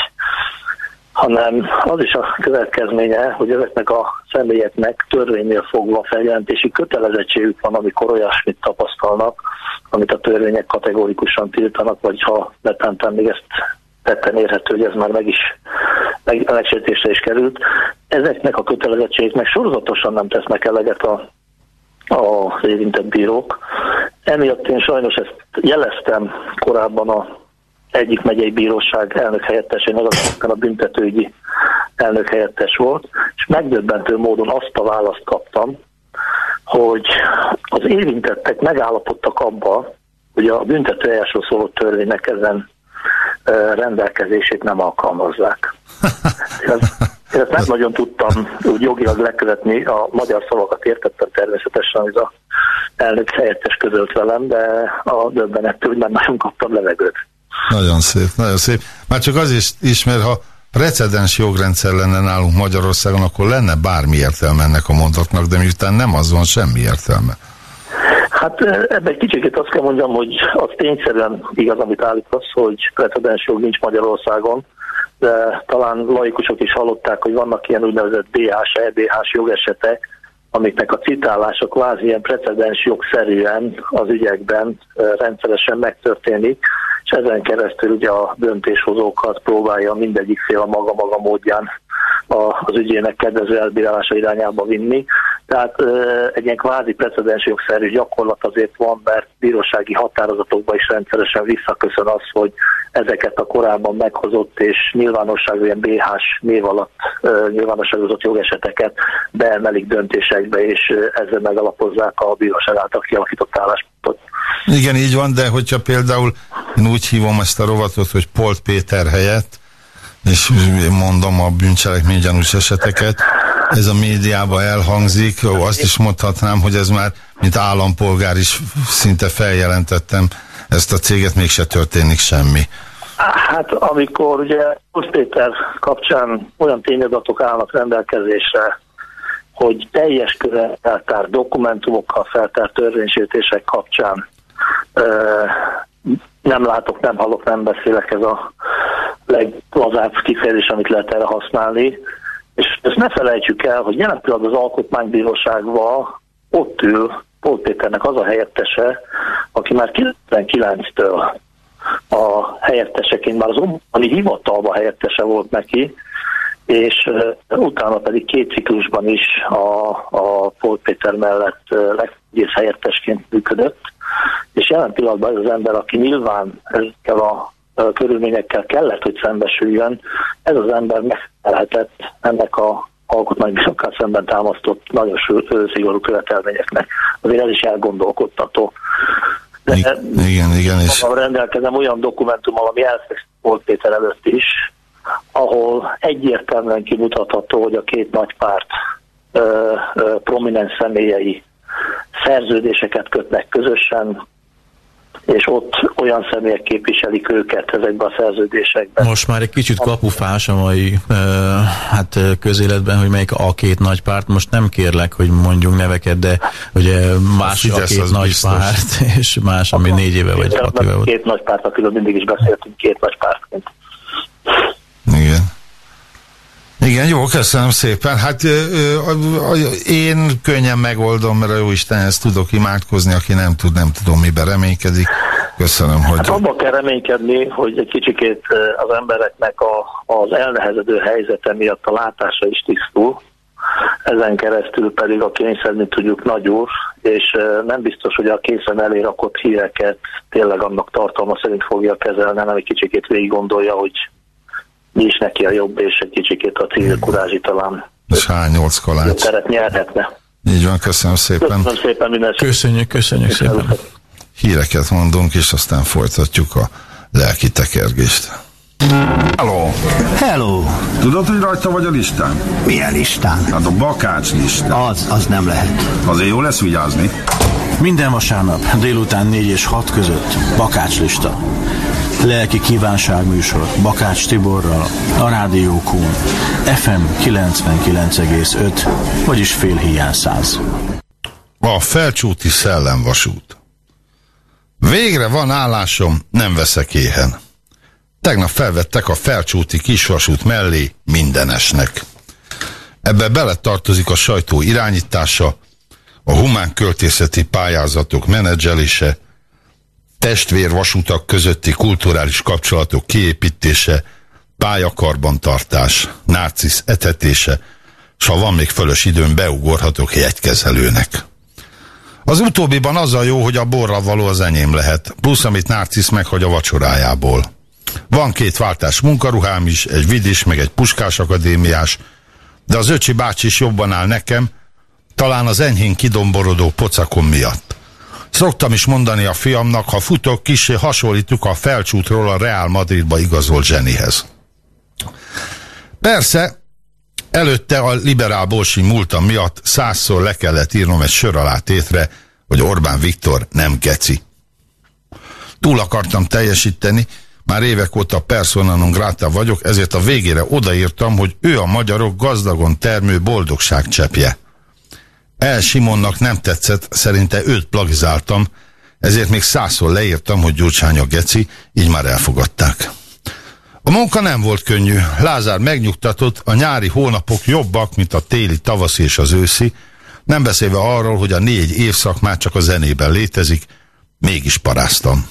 hanem az is a következménye, hogy ezeknek a személyeknek törvénynél fogva feljelentési kötelezettségük van, amikor olyasmit tapasztalnak, amit a törvények kategórikusan tiltanak, vagy ha netántán még ezt tetten érhető, hogy ez már meg is meg, megsértésre is került. Ezeknek a kötelezettségeknek sorozatosan nem tesznek eleget a, a érintett bírók. Emiatt én sajnos ezt jeleztem korábban a egyik megyei bíróság elnök helyettesének, az a büntetőügyi elnök helyettes volt, és megdöbbentő módon azt a választ kaptam, hogy az érintettek megállapodtak abba, hogy a büntető eljárásról szóló törvénynek ezen rendelkezését nem alkalmazzák. Én ezt nem nagyon tudtam úgy jogilag lekövetni, a magyar szavakat értettem természetesen, amit a elnök helyettes közölt velem, de a döbbenettől hogy nem nagyon kaptam levegőt. Nagyon szép, nagyon szép. Már csak az is, is mert ha precedens jogrendszer lenne nálunk Magyarországon, akkor lenne bármi értelme ennek a mondatnak, de miután nem az van, semmi értelme. Hát ebben egy kicsit azt kell mondjam, hogy az tényszerűen igaz, amit állítasz, hogy precedens jog nincs Magyarországon, de talán laikusok is hallották, hogy vannak ilyen úgynevezett DH, EDH jogesetek, amiknek a citálása kvázi ilyen precedens jogszerűen az ügyekben rendszeresen megtörténik, ezen keresztül ugye a döntéshozókat próbálja mindegyik fél a maga-maga módján az ügyének kedvező elbírálása irányába vinni. Tehát egy ilyen kvázi precedens jogszerű gyakorlat azért van, mert bírósági határozatokban is rendszeresen visszaköszön az, hogy ezeket a korábban meghozott és nyilvánosságú ilyen BH-s név alatt nyilvánosságozott jogeseteket beemelik döntésekbe, és ezzel megalapozzák a bíróság által kialakított álláspontot. Igen, így van, de hogyha például én úgy hívom ezt a rovatot, hogy Polt Péter helyett, és mondom a bűncselekmény gyanús eseteket, ez a médiában elhangzik, azt is mondhatnám, hogy ez már, mint állampolgár is szinte feljelentettem, ezt a céget mégse történik semmi. Hát amikor ugye Post Péter kapcsán olyan tényadatok állnak rendelkezésre, hogy teljes körre feltár dokumentumokkal feltár törvénysértések kapcsán nem látok, nem hallok, nem beszélek, ez a leglazább kifejezés, amit lehet erre használni. És ezt ne felejtsük el, hogy jelen pillanatban az Alkotmánybíróságban ott ül Pólt Péternek az a helyettese, aki már 99-től a helyetteseként, már az ombani hivatalba helyettese volt neki, és utána pedig két ciklusban is a, a Paul Péter mellett leggyész helyettesként működött, és jelen pillanatban ez az ember, aki nyilván ezekkel a körülményekkel kellett, hogy szembesüljön, ez az ember megfelelhetett ennek a alkotmánybírókkal szemben támasztott nagyon szigorú követelményeknek. Azért ez is elgondolkodtató. De igen, igen. És... rendelkezem olyan dokumentummal, ami elfekszt volt Péter előtt is, ahol egyértelműen kimutatható, hogy a két nagy párt ö, ö, prominens személyei szerződéseket kötnek közösen, és ott olyan személyek képviselik őket ezekben a szerződésekben. Most már egy kicsit kapufás a mai uh, hát közéletben, hogy melyik a két nagy párt. Most nem kérlek, hogy mondjunk neveket, de ugye más a, a két nagy biztos. párt, és más, ami négy éve vagy hat éve volt. Két nagy párt, akiről mindig is beszéltünk, két nagy pártként. Igen. Jó, köszönöm szépen. Hát ö, ö, én könnyen megoldom, mert a jó Istenhez tudok imádkozni, aki nem tud, nem tudom, miben reménykedik. Köszönöm, hogy... Hát abban kell reménykedni, hogy egy kicsikét az embereknek a, az elnehezedő helyzete miatt a látása is tisztul, ezen keresztül pedig a kényszerni tudjuk nagyul, és nem biztos, hogy a készen elérakott híreket tényleg annak tartalma szerint fogja kezelni, hanem egy kicsikét végig gondolja, hogy is neki a jobb, és egy kicsikét a civil kurázsi talán. És hány nyolc kalács. Teret nyerhetne. Így van, köszönöm szépen. Köszönöm szépen minden Köszönjük, köszönjük szépen. Híreket mondunk, és aztán folytatjuk a lelki tekergést. Hello! Hello! Tudod, hogy rajta vagy a listán? Milyen listán? Hát a bakács listán. Az, az nem lehet. Azért jó lesz vigyázni. Minden vasárnap délután 4 és 6 között Bakács Lelki kívánságműsor Bakács Tiborral, a Rádió Kún, FM 99,5, vagyis fél hiány száz. A felcsúti szellemvasút. Végre van állásom, nem veszek éhen. Tegnap felvettek a felcsúti kisvasút mellé mindenesnek. Ebbe bele tartozik a sajtó irányítása, a humán költészeti pályázatok menedzselése, testvérvasutak közötti kulturális kapcsolatok kiépítése, pályakarbantartás, narcisz etetése, s ha van még fölös időm, beugorhatok jegykezelőnek. Az utóbbiban az a jó, hogy a borra való az enyém lehet, plusz amit narcisz meghagy a vacsorájából. Van két váltás munkaruhám is, egy vidis, meg egy puskás akadémiás, de az öcsi bácsi is jobban áll nekem, talán az enyhén kidomborodó pocakom miatt. Szoktam is mondani a fiamnak, ha futok, kisé hasonlítuk a felcsútról a Real Madridba igazolt zsenihez. Persze, előtte a liberál bolsi múltam miatt százszor le kellett írnom egy sör alá tétre, hogy Orbán Viktor nem geci. Túl akartam teljesíteni, már évek óta persona non vagyok, ezért a végére odaírtam, hogy ő a magyarok gazdagon termő boldogság csepje. El Simonnak nem tetszett, szerinte őt plagizáltam, ezért még százszor leírtam, hogy Gyurcsány a geci, így már elfogadták. A munka nem volt könnyű. Lázár megnyugtatott, a nyári hónapok jobbak, mint a téli, tavaszi és az őszi, nem beszélve arról, hogy a négy évszak már csak a zenében létezik, mégis paráztam.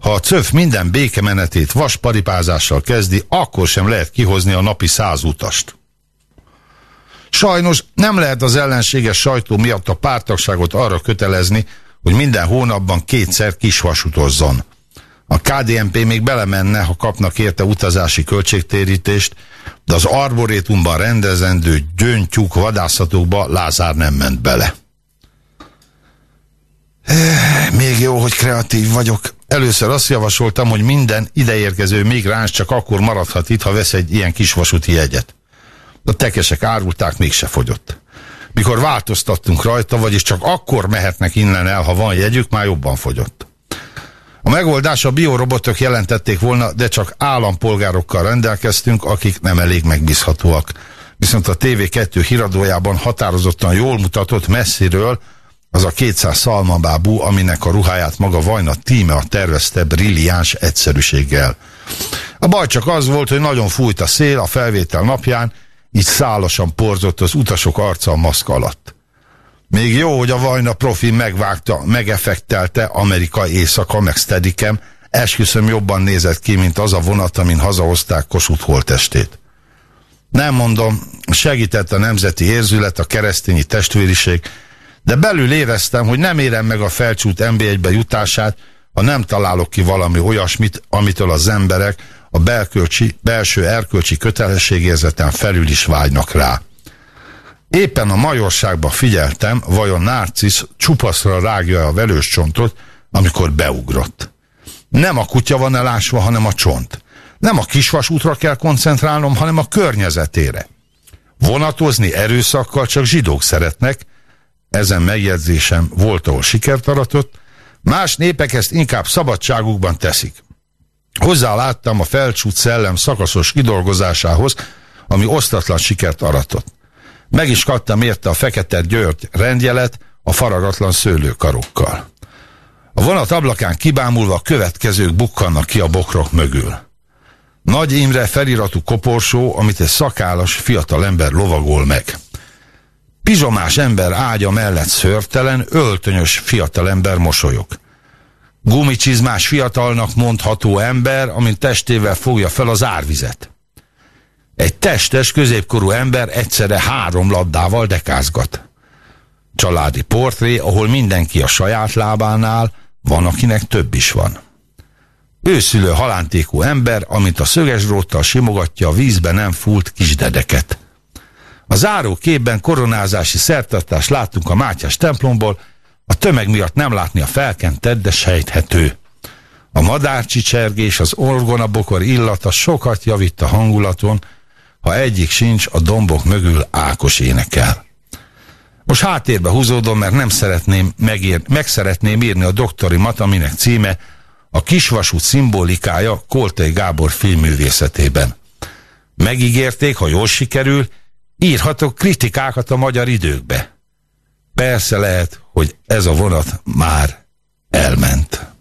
Ha a CÖF minden békemenetét vasparipázással kezdi, akkor sem lehet kihozni a napi száz utast. Sajnos nem lehet az ellenséges sajtó miatt a pártagságot arra kötelezni, hogy minden hónapban kétszer kisvasutozzon. A KDNP még belemenne, ha kapnak érte utazási költségtérítést, de az arborétumban rendezendő gyöngytyúk vadászatokba Lázár nem ment bele. Még jó, hogy kreatív vagyok. Először azt javasoltam, hogy minden ideérkező migráns csak akkor maradhat itt, ha vesz egy ilyen kisvasúti jegyet. A tekesek árulták, mégse fogyott. Mikor változtattunk rajta, vagyis csak akkor mehetnek innen el, ha van jegyük, már jobban fogyott. A megoldás a biorobotok jelentették volna, de csak állampolgárokkal rendelkeztünk, akik nem elég megbízhatóak. Viszont a TV2 híradójában határozottan jól mutatott messziről az a 200 szalmabábú, aminek a ruháját maga Vajna tíme a tervezte brilliáns egyszerűséggel. A baj csak az volt, hogy nagyon fújt a szél a felvétel napján, így szálasan porzott az utasok arca a maszk alatt. Még jó, hogy a Vajna profi megvágta, megefektelte Amerika éjszaka, meg Steadicam, esküszöm jobban nézett ki, mint az a vonat, amin hazahozták Kossuth holtestét. Nem mondom, segített a nemzeti érzület, a keresztényi testvériség, de belül éreztem, hogy nem érem meg a felcsút NB1-be jutását, ha nem találok ki valami olyasmit, amitől az emberek a belkölcsi, belső erkölcsi kötelességérzeten felül is vágynak rá. Éppen a majorságban figyeltem, vajon Narcisz csupaszra rágja a velős csontot, amikor beugrott. Nem a kutya van elásva, hanem a csont. Nem a kisvasútra kell koncentrálnom, hanem a környezetére. Vonatozni erőszakkal csak zsidók szeretnek, ezen megjegyzésem volt, ahol sikert aratott, más népek ezt inkább szabadságukban teszik. Hozzá láttam a felcsút szellem szakaszos kidolgozásához, ami osztatlan sikert aratott. Meg is kaptam érte a fekete györgy rendjelet a faragatlan szőlőkarokkal. A vonat ablakán kibámulva a következők bukkannak ki a bokrok mögül. Nagy Imre feliratú koporsó, amit egy szakállas fiatal ember lovagol meg. Pizsomás ember ágya mellett szörtelen, öltönyös fiatal ember mosolyog. Gumicsizmás fiatalnak mondható ember, amint testével fogja fel az árvizet. Egy testes, középkorú ember egyszerre három labdával dekázgat. Családi portré, ahol mindenki a saját lábánál, van, akinek több is van. Őszülő halántékú ember, amint a szögesdróttal simogatja a vízbe nem fúlt kisdedeket. A záró képben koronázási szertartást láttunk a Mátyás templomból, a tömeg miatt nem látni a felkentet, de sejthető. A madárcsicsergés, az orgonabokor illata sokat javít a hangulaton, ha egyik sincs, a dombok mögül Ákos énekel. Most háttérbe húzódom, mert nem szeretném megír, meg szeretném írni a doktorimat, aminek címe a kisvasút szimbolikája Koltai Gábor filmművészetében. Megígérték, ha jól sikerül, írhatok kritikákat a magyar időkbe. Persze lehet, hogy ez a vonat már elment.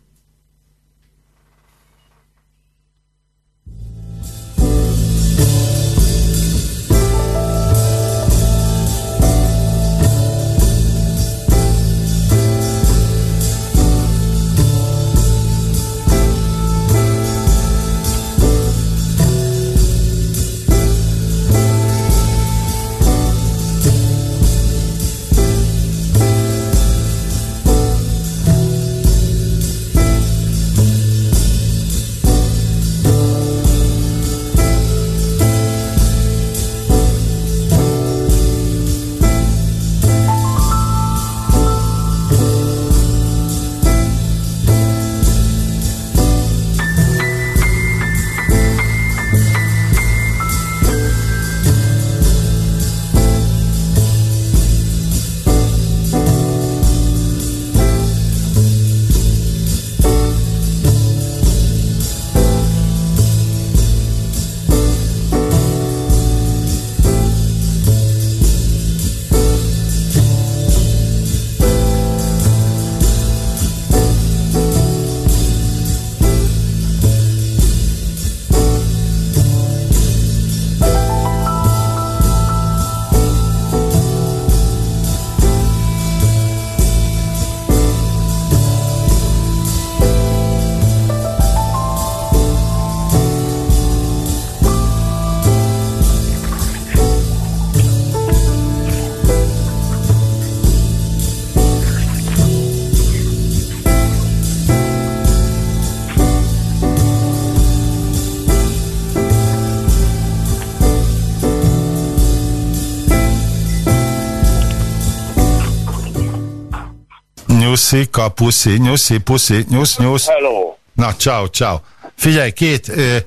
Nyuszi, kapuszi, nyuszi, puszi, nyusz, nyusz. Hello. Na, ciao, ciao. Figyelj, két, ö,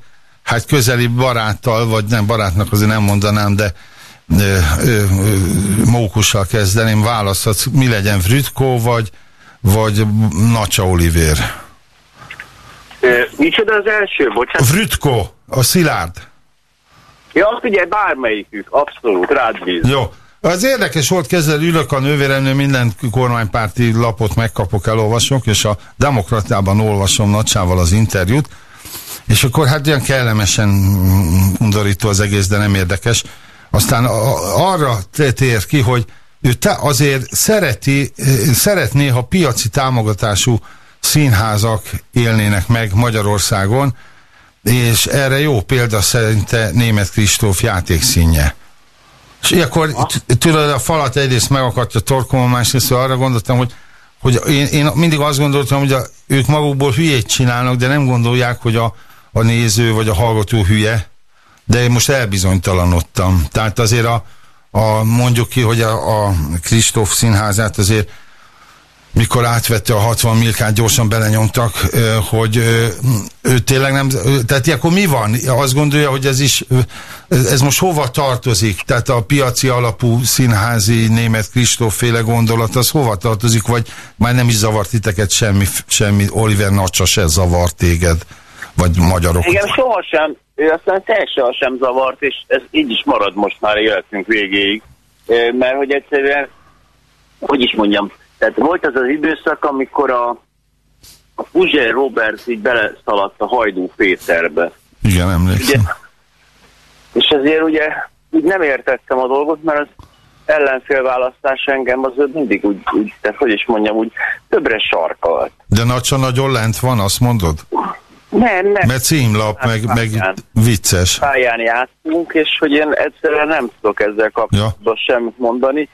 hát közeli baráttal, vagy nem barátnak azért nem mondanám, de ö, ö, mókussal kezdeném, választhatsz, mi legyen, Vrütkó, vagy, vagy Nacsa Oliver? micsoda az első, bocsánat? Vrütkó, a Szilárd. Ja, figyelj, bármelyikük, abszolút, rád bíz. Jó, az érdekes volt, kezdve ülök a nővéremnél, minden kormánypárti lapot megkapok, elolvasok, és a Demokratában olvasom nagysával az interjút, és akkor hát olyan kellemesen undorító az egész, de nem érdekes. Aztán arra tér ki, hogy ő te azért szereti, szeretné, ha piaci támogatású színházak élnének meg Magyarországon, és erre jó példa szerinte német Kristóf játékszínje. És akkor tudod, a falat egyrészt megakadja torkomon, másrészt arra gondoltam, hogy, hogy én, én mindig azt gondoltam, hogy a, ők magukból hülyét csinálnak, de nem gondolják, hogy a, a néző vagy a hallgató hülye, de én most elbizonytalanodtam. Tehát azért a, a mondjuk ki, hogy a, a Kristóf színházát azért mikor átvette a 60 milkát, gyorsan belenyomtak, hogy ő tényleg nem, tehát ilyenkor mi van? Azt gondolja, hogy ez is, ez most hova tartozik? Tehát a piaci alapú színházi német Kristóf féle gondolat, az hova tartozik, vagy már nem is zavart titeket semmi, semmi Oliver Nacsa se zavart téged, vagy magyarok? Igen, sohasem, ő aztán teljesen sem zavart, és ez így is marad most már életünk végéig, mert hogy egyszerűen, hogy is mondjam, tehát volt az az időszak, amikor a, a Puzsér Robert így beleszaladt a Hajdú Péterbe. Igen, emlékszem. Ugye, és ezért ugye úgy nem értettem a dolgot, mert az ellenfélválasztás engem az mindig úgy, úgy, tehát hogy is mondjam, úgy többre sarkalt. De Nacsa nagyon lent van, azt mondod? Nem, nem. Mert címlap, hát, meg, meg vicces. Pályán játszunk, és hogy én egyszerűen nem tudok ezzel kapcsolatban ja. semmit mondani.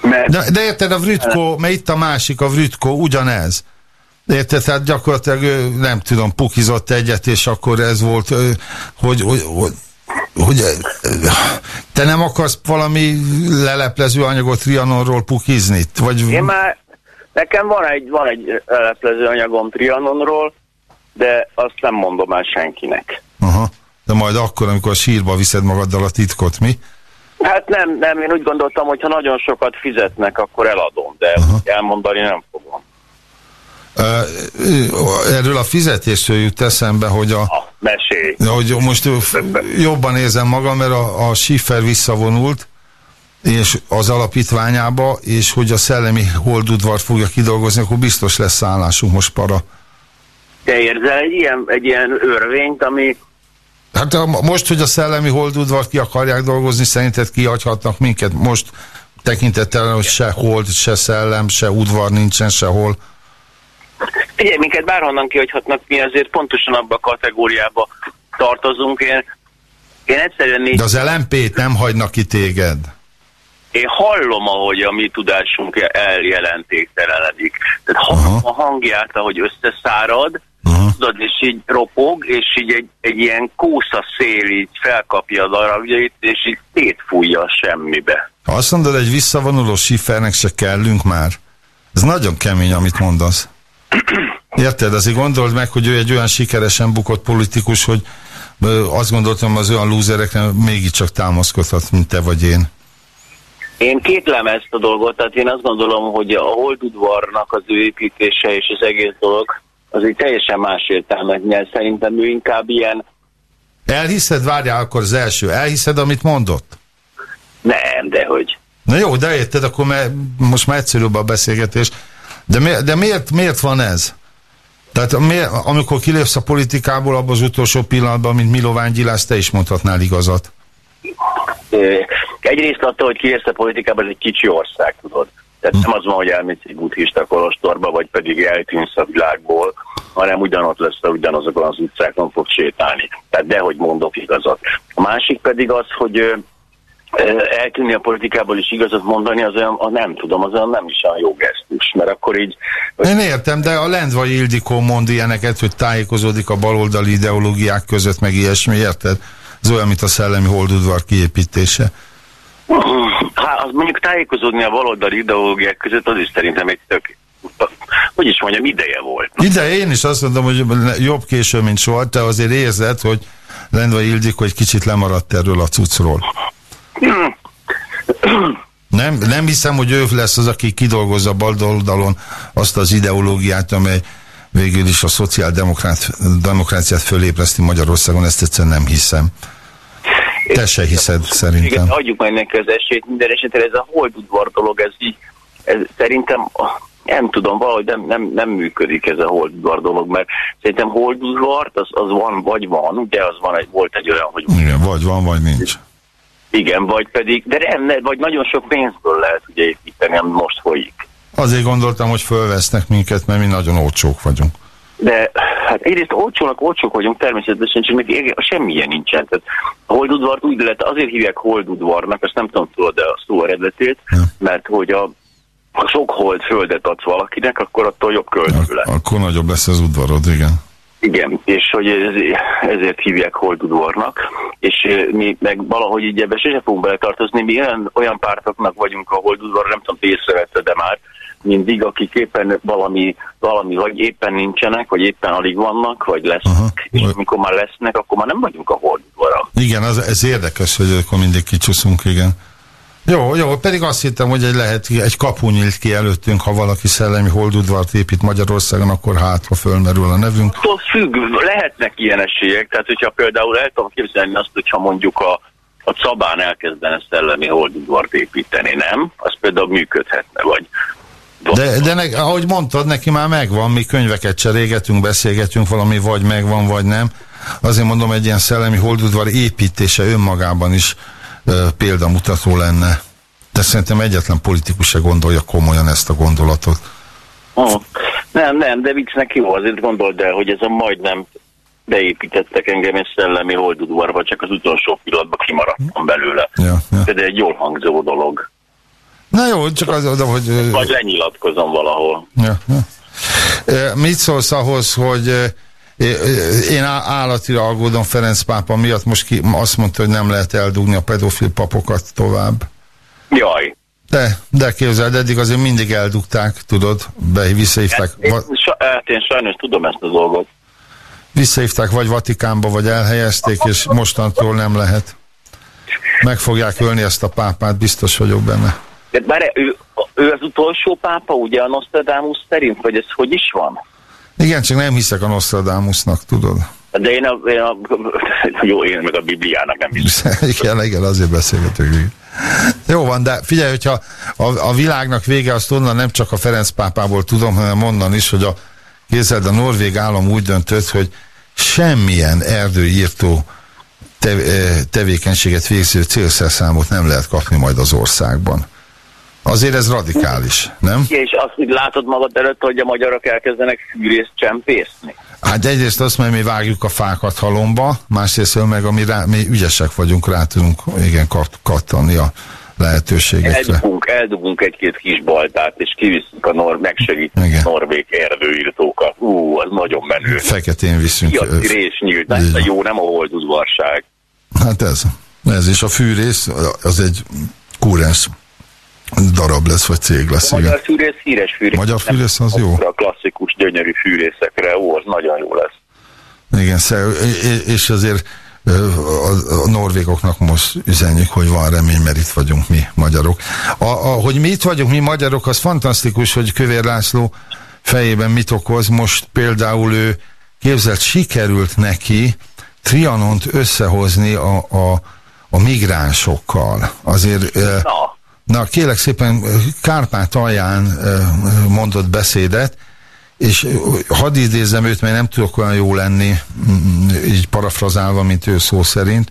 Mert... De, de érted, a Vrütko, mert itt a másik, a Vrütko ugyanez. Érted, tehát gyakorlatilag ő, nem tudom, pukizott egyet, és akkor ez volt, hogy, hogy, hogy hogy te nem akarsz valami leleplező anyagot Trianonról pukizni? Vagy... Én már, nekem van egy, van egy leleplező anyagom Trianonról, de azt nem mondom el senkinek. Aha. De majd akkor, amikor a sírba viszed magaddal a titkot, mi? Hát nem, nem, én úgy gondoltam, hogy ha nagyon sokat fizetnek, akkor eladom, de Aha. elmondani nem fogom. Erről a fizetésről jut eszembe, hogy a... a mesélj. Hogy most jobban érzem magam, mert a, a Schiffer visszavonult, és az alapítványába, és hogy a szellemi holdudvar fogja kidolgozni, akkor biztos lesz szállásunk most para. Te érzel egy ilyen, egy ilyen örvényt, ami Hát a, most, hogy a szellemi holdudvar ki akarják dolgozni, szerinted kihagyhatnak minket most tekintettel, hogy se hold, se szellem, se udvar nincsen sehol. Figyelj, minket bárhonnan kihagyhatnak, mi azért pontosan abba a kategóriába tartozunk. Én, én egyszerűen négy... De az LMP-t nem hagynak ki téged. Én hallom, ahogy a mi tudásunk eljelentéktelenedik. Tehát hallom a hangját, ahogy összeszárad, uh-huh. tudod, és így ropog, és így egy, egy ilyen kósza szél így felkapja a darabjait, és így szétfújja a semmibe. Azt mondod, egy visszavonuló sifernek se kellünk már? Ez nagyon kemény, amit mondasz. Érted? Azért gondold meg, hogy ő egy olyan sikeresen bukott politikus, hogy azt gondoltam, az olyan lúzerekre mégiscsak támaszkodhat, mint te vagy én. Én kétlem ezt a dolgot, tehát én azt gondolom, hogy a holdudvarnak az ő építése és az egész dolog az egy teljesen más értelmet nyer. Szerintem ő inkább ilyen... Elhiszed, várjál akkor az első, elhiszed, amit mondott? Nem, de hogy. Na jó, de érted, akkor me, most már egyszerűbb a beszélgetés. De, mi, de miért, miért van ez? Tehát miért, amikor kilépsz a politikából abban az utolsó pillanatban, mint Milovány Gyilász, te is mondhatnál igazat. Egyrészt attól, hogy kilépsz a politikában, ez egy kicsi ország, tudod. Tehát hm. nem az van, hogy elmész egy buddhista kolostorba, vagy pedig eltűnsz a világból, hanem ugyanott lesz, ugyanazokon az utcákon fog sétálni. Tehát dehogy mondok igazat. A másik pedig az, hogy eltűnni a politikából is igazat mondani, az olyan, a nem tudom, az olyan nem is olyan jó gesztus, mert akkor így... Én értem, de a Lendvai Ildikó mond ilyeneket, hogy tájékozódik a baloldali ideológiák között, meg ilyesmi, érted? Ez olyan, mint a szellemi holdudvar kiépítése. Az mondjuk tájékozódni a baloldali ideológiák között, az is szerintem egy tök hogy is mondjam, ideje volt. Ideje, én is azt mondom, hogy jobb késő, mint soha, te azért érzed, hogy Lendva Ildik, hogy kicsit lemaradt erről a cuccról. Nem, nem hiszem, hogy ő lesz az, aki kidolgozza baloldalon azt az ideológiát, amely végül is a szociáldemokráciát fölébreszti Magyarországon, ezt egyszerűen nem hiszem. Te se hiszed, szerintem. Igen, adjuk meg neki az esélyt, minden esetre ez a holdudvar dolog, ez így, ez szerintem nem tudom, valahogy nem, nem, nem működik ez a holdudvar dolog, mert szerintem holdudvart az, az van, vagy van, ugye az van, egy, volt egy olyan, hogy... Igen, vagy van, vagy nincs. Igen, vagy pedig, de nem, vagy nagyon sok pénzből lehet ugye építeni, ami most folyik. Azért gondoltam, hogy fölvesznek minket, mert mi nagyon olcsók vagyunk. De hát egyrészt olcsónak olcsók vagyunk természetesen, csak még semmilyen nincsen. Tehát a holdudvart úgy lehet, azért hívják holdudvarnak, azt nem tudom, tudod a szó eredetét, ja. mert hogy a ha sok hold földet adsz valakinek, akkor attól jobb költő lesz. Akkor nagyobb lesz az udvarod, igen. Igen, és hogy ez, ezért hívják holdudvarnak, és mi meg valahogy így ebbe se fogunk beletartozni, mi olyan, olyan pártoknak vagyunk a holdudvar, nem tudom, észrevette, de már mindig, akik éppen valami, valami, vagy éppen nincsenek, vagy éppen alig vannak, vagy lesznek, Aha. és amikor már lesznek, akkor már nem vagyunk a holdudvara. Igen, az, ez érdekes, hogy akkor mindig kicsúszunk, igen. Jó, jó, pedig azt hittem, hogy egy lehet, egy kapu nyílt ki előttünk, ha valaki szellemi holdudvart épít Magyarországon, akkor hát, ha fölmerül a nevünk. Attól függ, lehetnek ilyen esélyek, tehát hogyha például el tudom képzelni azt, hogyha mondjuk a, a Cabán elkezdene szellemi holdudvart építeni, nem? Az például működhetne, vagy de, de ne, ahogy mondtad, neki már megvan, mi könyveket cserégetünk, beszélgetünk, valami vagy megvan, vagy nem. Azért mondom, egy ilyen szellemi holdudvar építése önmagában is példamutató lenne. De szerintem egyetlen politikus se gondolja komolyan ezt a gondolatot. Oh, nem, nem, de viccnek jó, azért gondold el, hogy ez a majdnem beépítettek engem egy szellemi holdudvarba, csak az utolsó pillanatban kimaradtam belőle. Ja, ja. De egy jól hangzó dolog. Na jó, csak az oda, hogy... Vagy lenyilatkozom valahol. Ja, ja. Mit szólsz ahhoz, hogy én állatira aggódom Ferenc pápa miatt, most ki azt mondta, hogy nem lehet eldugni a pedofil papokat tovább. Jaj. De, de képzeld, eddig azért mindig eldugták, tudod, be, visszahívták. Hát, én, hát én sajnos tudom ezt a dolgot. Visszahívták vagy Vatikánba, vagy elhelyezték, és mostantól nem lehet. Meg fogják ölni ezt a pápát, biztos vagyok benne. De bár ő, ő az utolsó pápa, ugye a Nostradamus szerint, vagy ez hogy is van? Igen, csak nem hiszek a Nostradamusnak, tudod. De én a, én a jó, én meg a Bibliának nem hiszem. igen, igen, azért beszélgetünk. Jó van, de figyelj, hogyha a, a világnak vége, azt onnan nem csak a Ferenc pápából tudom, hanem onnan is, hogy a kézzel, a norvég állam úgy döntött, hogy semmilyen erdőírtó te, tevékenységet végző célszerszámot nem lehet kapni majd az országban. Azért ez radikális, nem? És azt hogy látod magad előtt, hogy a magyarok elkezdenek fűrészt csempészni? Hát egyrészt azt, mert mi vágjuk a fákat halomba, másrészt meg, ami rá, mi ügyesek vagyunk, rá tudunk igen kat, kattani a lehetőségekre. Eldugunk, eldugunk egy-két kis baltát, és kiviszünk a nor megsegítünk a norvég erdőírtókat. Ú, az nagyon menő. Feketén viszünk. Piaci rés nyílt, ez a jó, nem a holdudvarság. Hát ez. Ez is a fűrész, az egy kúrens darab lesz, vagy cég lesz. A magyar fűrész híres fűrész. Magyar fűrész az jó. A klasszikus, gyönyörű fűrészekre, ó, az nagyon jó lesz. Igen, és azért a norvégoknak most üzenjük, hogy van remény, mert itt vagyunk mi magyarok. A, a, hogy mi itt vagyunk mi magyarok, az fantasztikus, hogy Kövér László fejében mit okoz. Most például ő képzelt, sikerült neki Trianont összehozni a, a, a migránsokkal. Azért... Na Na, kérlek szépen, Kárpát alján mondott beszédet, és hadd idézem őt, mert nem tudok olyan jó lenni, mm, így parafrazálva, mint ő szó szerint,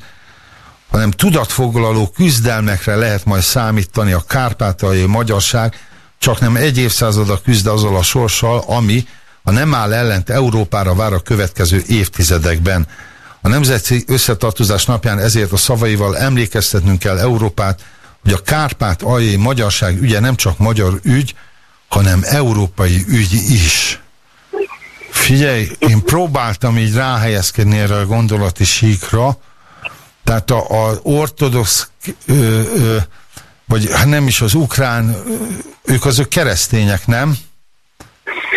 hanem tudatfoglaló küzdelmekre lehet majd számítani a kárpátaljai magyarság, csak nem egy évszázada küzd azzal a sorssal, ami a nem áll ellent Európára vár a következő évtizedekben. A Nemzeti Összetartozás napján ezért a szavaival emlékeztetnünk kell Európát, hogy a Kárpát aljai magyarság ügye nem csak magyar ügy, hanem európai ügy is. Figyelj, én próbáltam így ráhelyezkedni erre a gondolati síkra, tehát a, ortodox, ö, ö, vagy hát nem is az ukrán, ők azok keresztények, nem?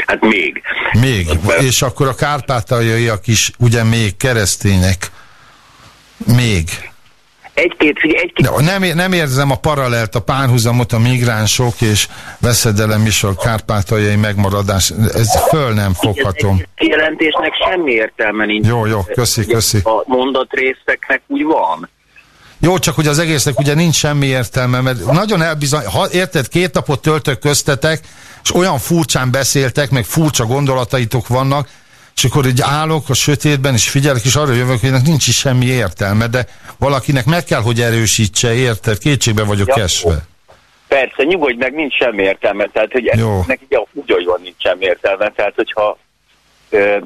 Hát még. Még, és akkor a kárpátaljaiak is ugye még keresztények. Még egy-két, egy-két... De nem, nem érzem a paralelt, a párhuzamot, a migránsok és veszedelem is a kárpátaljai megmaradás, ez föl nem foghatom. Kijelentésnek semmi értelme nincs. Jó, jó, köszi, köszi. A mondatrészeknek úgy van. Jó, csak hogy az egésznek ugye nincs semmi értelme, mert nagyon elbizony, ha érted, két napot töltök köztetek, és olyan furcsán beszéltek, meg furcsa gondolataitok vannak, és akkor így állok a sötétben, és figyelek, és arra jövök, hogy ennek nincs is semmi értelme, de valakinek meg kell, hogy erősítse, érted? Kétségbe vagyok ja. esve. Persze, nyugodj meg, nincs semmi értelme, tehát hogy Jó. neki úgy, van, nincs semmi értelme, tehát hogyha ö,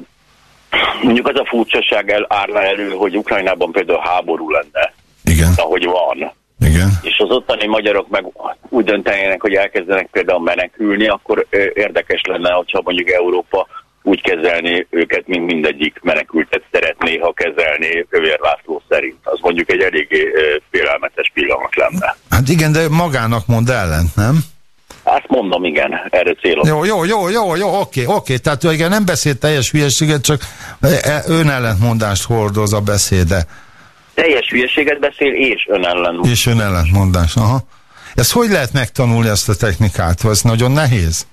mondjuk az a furcsaság el, árna elő, hogy Ukrajnában például háború lenne, Igen, ahogy van, igen. és az ottani magyarok meg úgy döntenének, hogy elkezdenek például menekülni, akkor érdekes lenne, hogyha mondjuk Európa úgy kezelni őket, mint mindegyik menekültet szeretné, ha kezelni Kövér László szerint. Az mondjuk egy eléggé félelmetes pillanat lenne. Hát igen, de magának mond ellent, nem? Azt mondom, igen, erre célom. Jó, jó, jó, jó, jó, oké, oké. Tehát ő igen, nem beszélt teljes hülyeséget, csak önellentmondást hordoz a beszéde. Teljes hülyeséget beszél, és önellen. És önellentmondás, aha. Ezt hogy lehet megtanulni ezt a technikát? Ez nagyon nehéz.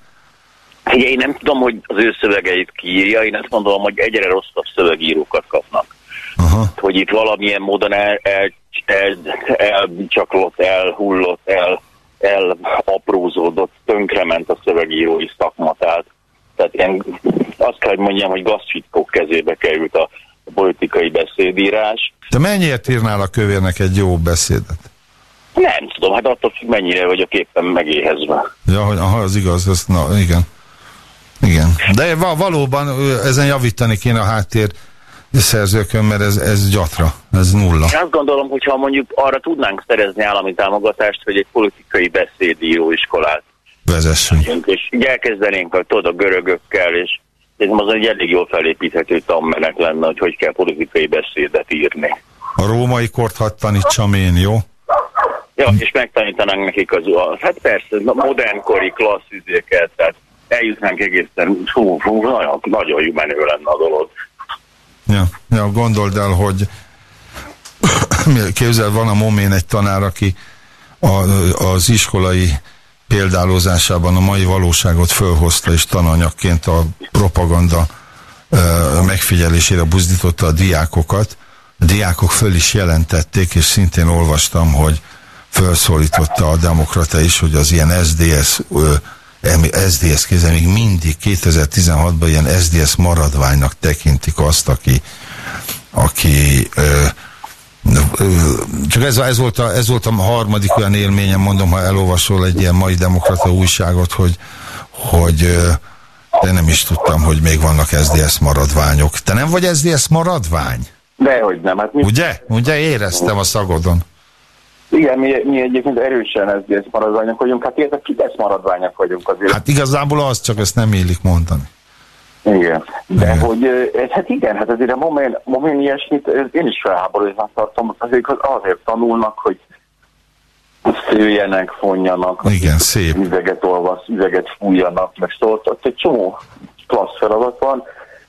Ugye én nem tudom, hogy az ő szövegeit kiírja, én azt mondom, hogy egyre rosszabb szövegírókat kapnak. Aha. Hogy itt valamilyen módon el, el, el, elcsaklott, elhullott, el, elaprózódott, tönkrement a szövegírói szakma. Tehát, tehát ilyen, azt kell, hogy mondjam, hogy gazfitkók kezébe került a, politikai beszédírás. Te mennyiért írnál a kövérnek egy jó beszédet? Nem tudom, hát attól függ, mennyire vagyok éppen megéhezve. Ja, hogy aha, az igaz, az, na, igen. Igen. De va- valóban ezen javítani kéne a háttér szerzőkön, mert ez, ez gyatra, ez nulla. Én azt gondolom, hogy ha mondjuk arra tudnánk szerezni állami támogatást, hogy egy politikai beszédíró iskolát Vezessünk. és így elkezdenénk a, tudod, a görögökkel, és ez az egy elég jól felépíthető tanmenet lenne, hogy hogy kell politikai beszédet írni. A római kort hadd tanítsam én, jó? Ja, és megtanítanánk nekik az, hát persze, modernkori klassz üzéket, tehát eljutnánk egészen, fú, fú, nagyon, nagyon menő lenne a dolog. Ja, ja gondold el, hogy képzel, van a momén egy tanár, aki a, az iskolai példálozásában a mai valóságot fölhozta, és tananyagként a propaganda ö, megfigyelésére buzdította a diákokat. A diákok föl is jelentették, és szintén olvastam, hogy felszólította a demokrata is, hogy az ilyen SDS ö, SDS kézzel még mindig 2016-ban ilyen SDS maradványnak tekintik azt, aki, aki ö, csak ez, ez, volt a, ez volt a harmadik olyan élményem, mondom, ha elolvasol egy ilyen mai demokrata újságot, hogy, hogy de nem is tudtam, hogy még vannak SDS maradványok. Te nem vagy SDS maradvány? Dehogy nem, hát mi, Ugye? Ugye éreztem a szagodon. Igen, mi, mi egyébként erősen SZDSZ maradványok vagyunk, hát illetve Fidesz maradványok vagyunk azért. Hát igazából az, csak ezt nem illik mondani. Igen, de Igen. hogy, hát igen, hát azért a momén, momén ilyesmit én is felháborodásnak tartom, azért azért tanulnak, hogy szőjenek, fonjanak, Igen, szép. üveget olvasz, üveget fújjanak, meg szóval ott egy csomó klassz feladat van,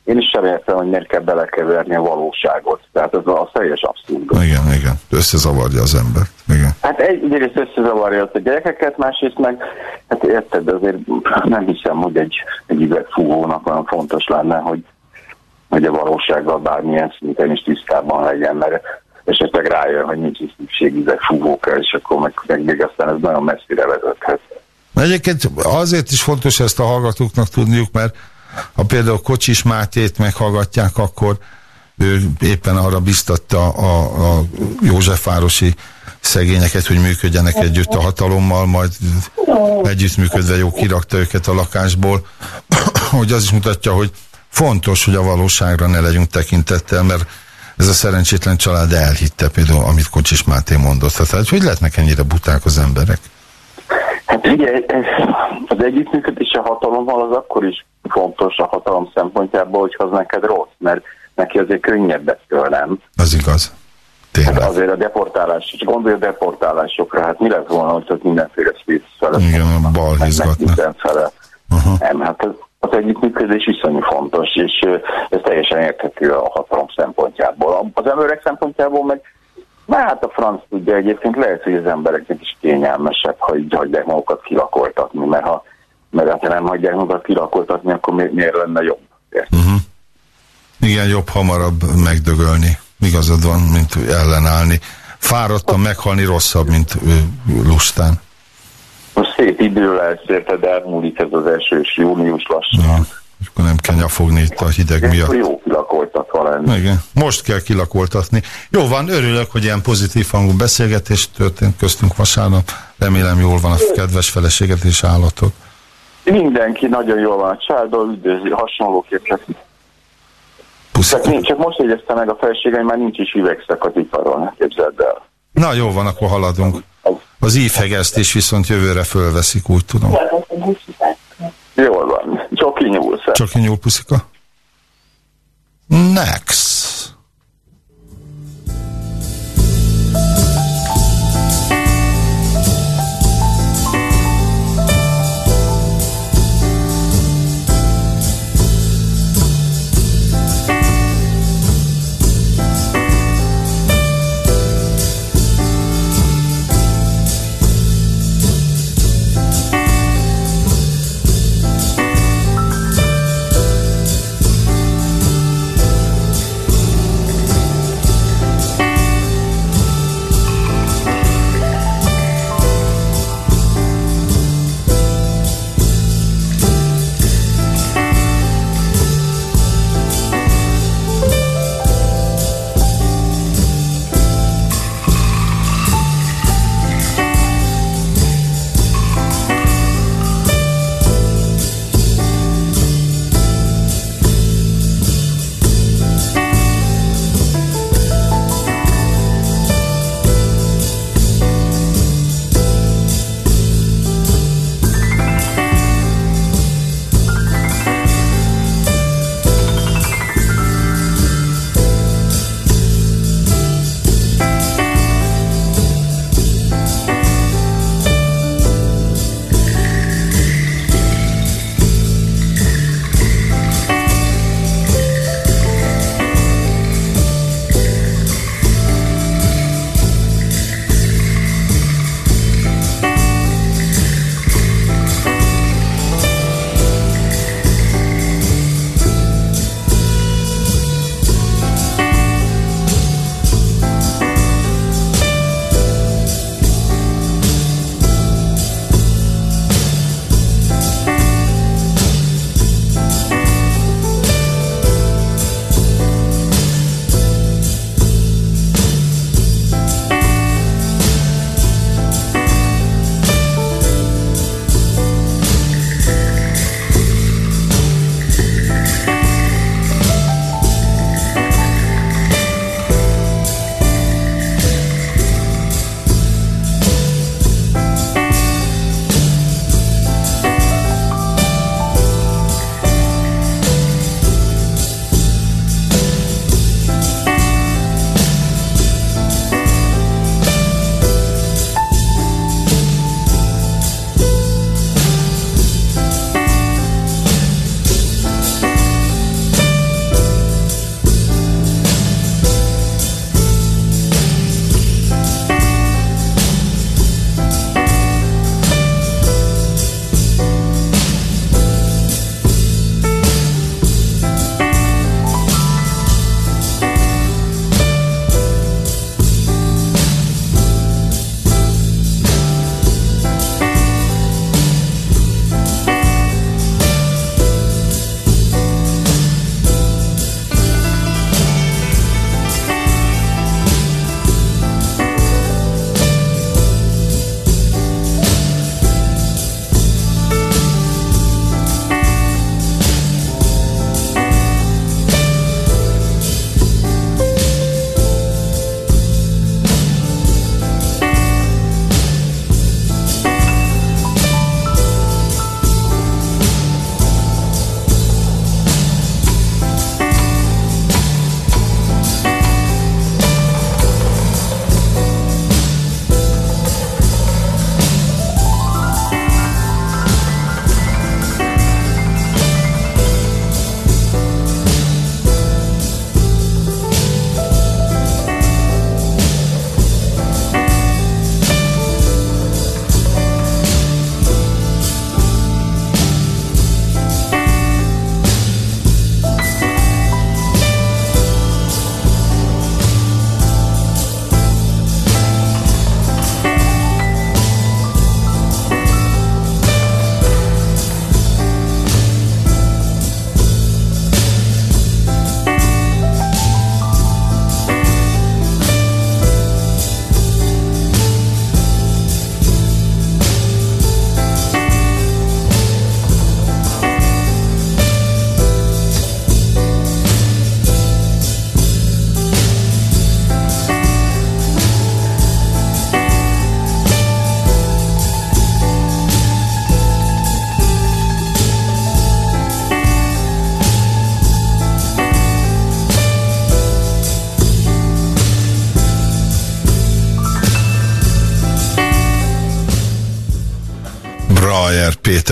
én is sem értem, hogy miért kell belekeverni a valóságot. Tehát ez az teljes abszurd. Igen, igen. Összezavarja az embert. Igen. Hát egy- egyrészt összezavarja azt a gyerekeket, másrészt meg, hát érted, de azért nem hiszem, hogy egy, egy üvegfúvónak olyan fontos lenne, hogy, hogy a valósággal bármilyen szinten is tisztában legyen, mert esetleg rájön, hogy nincs is szükség üvegfúvókra, és akkor meg, meg még aztán ez nagyon messzire vezethet. Egyébként azért is fontos ezt a hallgatóknak tudniuk, mert ha például Kocsis Mátét meghallgatják, akkor ő éppen arra biztatta a, a Józsefvárosi szegényeket, hogy működjenek együtt a hatalommal, majd együttműködve jó kirakta őket a lakásból, hogy az is mutatja, hogy fontos, hogy a valóságra ne legyünk tekintettel, mert ez a szerencsétlen család elhitte például, amit Kocsis Máté mondott. Tehát hogy lehetnek ennyire buták az emberek? Hát ugye az együttműködés a hatalommal az akkor is fontos a hatalom szempontjából, hogyha az neked rossz, mert neki azért könnyebb ettől, nem? Az igaz. Hát Tényleg. azért a deportálás, és gondolj a deportálásokra, hát mi lett volna, hogy ott mindenféle Swiss fele. Igen, a bal meg izgatna. mindenfele. Aha. Nem, hát az, az együttműködés iszonyú fontos, és ez teljesen érthető a hatalom szempontjából. Az emberek szempontjából meg Na hát a franc tudja egyébként, lehet, hogy az embereknek is kényelmesebb, ha így hagyják magukat kilakoltatni, mert ha, mert ha nem hagyják magukat kilakoltatni, akkor mi, miért lenne jobb? Érted? Igen, jobb hamarabb megdögölni. Igazad van, mint ellenállni. Fáradtan meghalni rosszabb, mint lustán. Most szép idő lesz, érted, elmúlik ez az esős június lassan. Ja, És akkor nem kell nyafogni itt a hideg miatt. Jó kilakoltatva lenni. Igen, most kell kilakoltatni. Jó van, örülök, hogy ilyen pozitív hangú beszélgetés történt köztünk vasárnap. Remélem jól van a kedves feleséget és állatok. Mindenki nagyon jól van a családból, üdvözli hasonlóképpen. Csak, csak most jegyezte meg a feleségem, már nincs is üvegszak az iparon, képzeld el. Na jó van, akkor haladunk. Az ívhegesztés viszont jövőre fölveszik, úgy tudom. Jól van. Csoki nyúlsz. Csoki nyúl, puszika. Next.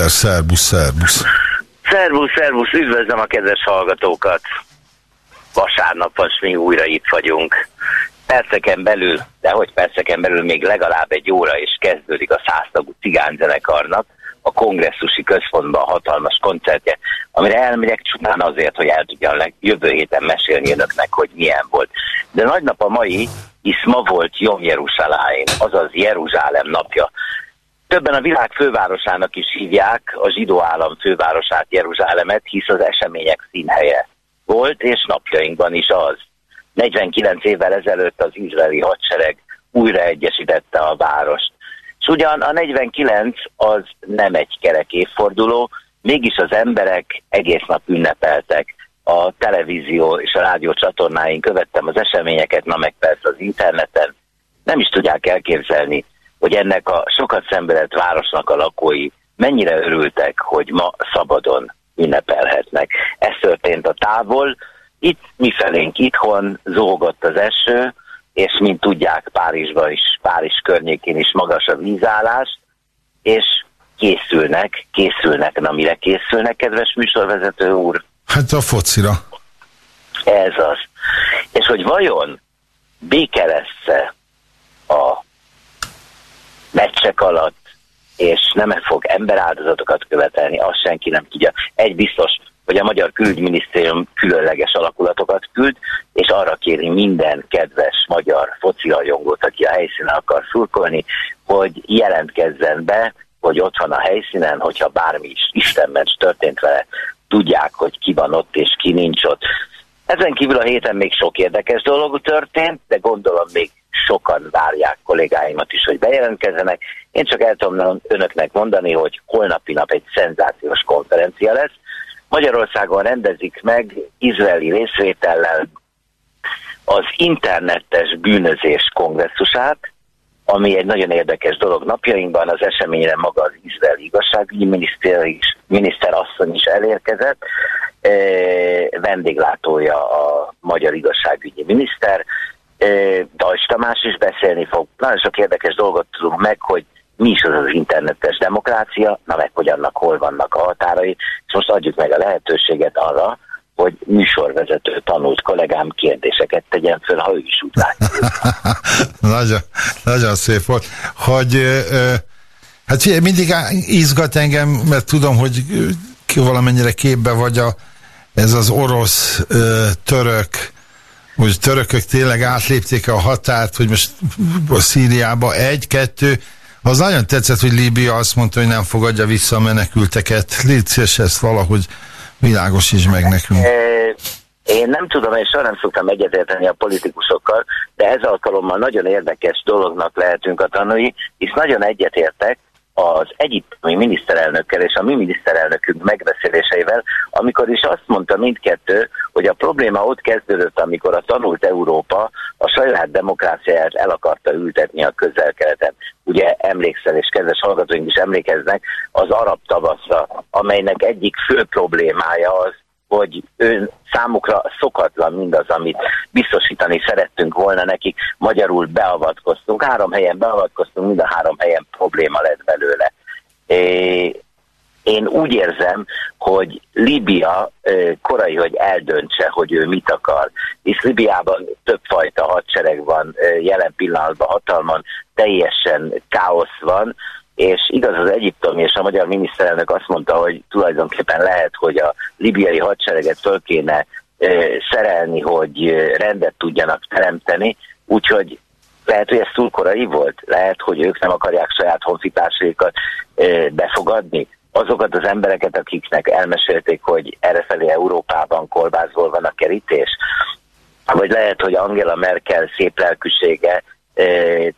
Péter, szerbusz, szerbusz. Szervusz, szervusz, üdvözlöm a kedves hallgatókat. Vasárnap van, mi újra itt vagyunk. Perceken belül, de hogy perceken belül még legalább egy óra és kezdődik a száztagú cigányzenekarnak a kongresszusi központban hatalmas koncertje, amire elmegyek csupán azért, hogy el tudjam jövő héten mesélni önöknek, hogy milyen volt. De nagy nap a mai, hisz ma volt Jom Jeruzsálem, azaz Jeruzsálem napja. Többen a világ fővárosának is hívják a zsidó állam fővárosát Jeruzsálemet, hisz az események színhelye volt, és napjainkban is az. 49 évvel ezelőtt az izraeli hadsereg újra egyesítette a várost. És ugyan a 49 az nem egy kerek évforduló, mégis az emberek egész nap ünnepeltek. A televízió és a rádió csatornáin követtem az eseményeket, na meg persze az interneten. Nem is tudják elképzelni, hogy ennek a sokat szenvedett városnak a lakói mennyire örültek, hogy ma szabadon ünnepelhetnek. Ez történt a távol, itt mifelénk itthon zógott az eső, és mint tudják Párizsban is, Párizs környékén is magas a vízállás, és készülnek, készülnek, na mire készülnek, kedves műsorvezető úr? Hát a focira. Ez az. És hogy vajon béke lesz-e a meccsek alatt, és nem fog emberáldozatokat követelni, azt senki nem tudja. Egy biztos, hogy a Magyar Külügyminisztérium különleges alakulatokat küld, és arra kéri minden kedves magyar foci rajongót, aki a helyszínen akar szurkolni, hogy jelentkezzen be, hogy ott van a helyszínen, hogyha bármi is Istenments történt vele, tudják, hogy ki van ott és ki nincs ott. Ezen kívül a héten még sok érdekes dolog történt, de gondolom még sokan várják kollégáimat is, hogy bejelentkezzenek. Én csak el tudom önöknek mondani, hogy holnapi nap egy szenzációs konferencia lesz. Magyarországon rendezik meg izraeli részvétellel az internetes bűnözés kongresszusát, ami egy nagyon érdekes dolog napjainkban, az eseményre maga az izraeli igazságügyi miniszter, is, miniszter asszony is elérkezett, e, vendéglátója a magyar igazságügyi miniszter, Dajs Tamás is beszélni fog. Nagyon sok érdekes dolgot tudunk meg, hogy mi is az az internetes demokrácia, na meg hogy annak hol vannak a határai, és most adjuk meg a lehetőséget arra, hogy műsorvezető tanult kollégám kérdéseket tegyen föl, ha ő is úgy látja. nagyon, nagyon szép volt, hogy ö, hát figyelj, mindig izgat engem, mert tudom, hogy valamennyire képbe vagy a, ez az orosz török, hogy törökök tényleg átlépték a határt, hogy most a Szíriába egy, kettő, az nagyon tetszett, hogy Líbia azt mondta, hogy nem fogadja vissza a menekülteket. Légy szíves ezt valahogy világosíts meg nekünk. Én nem tudom, és soha nem szoktam egyetérteni a politikusokkal, de ez alkalommal nagyon érdekes dolognak lehetünk a tanúi, hisz nagyon egyetértek az egyiptomi miniszterelnökkel és a mi miniszterelnökünk megbeszéléseivel, amikor is azt mondta mindkettő, hogy a probléma ott kezdődött, amikor a tanult Európa a saját demokráciáját el akarta ültetni a közel-keleten. Ugye emlékszel, és kedves hallgatóink is emlékeznek, az arab tavaszra, amelynek egyik fő problémája az, hogy ő számukra szokatlan mindaz, amit biztosítani szerettünk volna nekik, magyarul beavatkoztunk. Három helyen beavatkoztunk, mind a három helyen probléma lett belőle. Én úgy érzem, hogy Líbia korai, hogy eldöntse, hogy ő mit akar. Hisz Líbiában többfajta hadsereg van jelen pillanatban hatalman, teljesen káosz van, és igaz az egyiptomi és a magyar miniszterelnök azt mondta, hogy tulajdonképpen lehet, hogy a libiai hadsereget föl kéne szerelni, hogy rendet tudjanak teremteni, úgyhogy lehet, hogy ez túl korai volt, lehet, hogy ők nem akarják saját honfitársaikat befogadni, azokat az embereket, akiknek elmesélték, hogy errefelé Európában kolbászból van a kerítés, vagy lehet, hogy Angela Merkel szép lelkűsége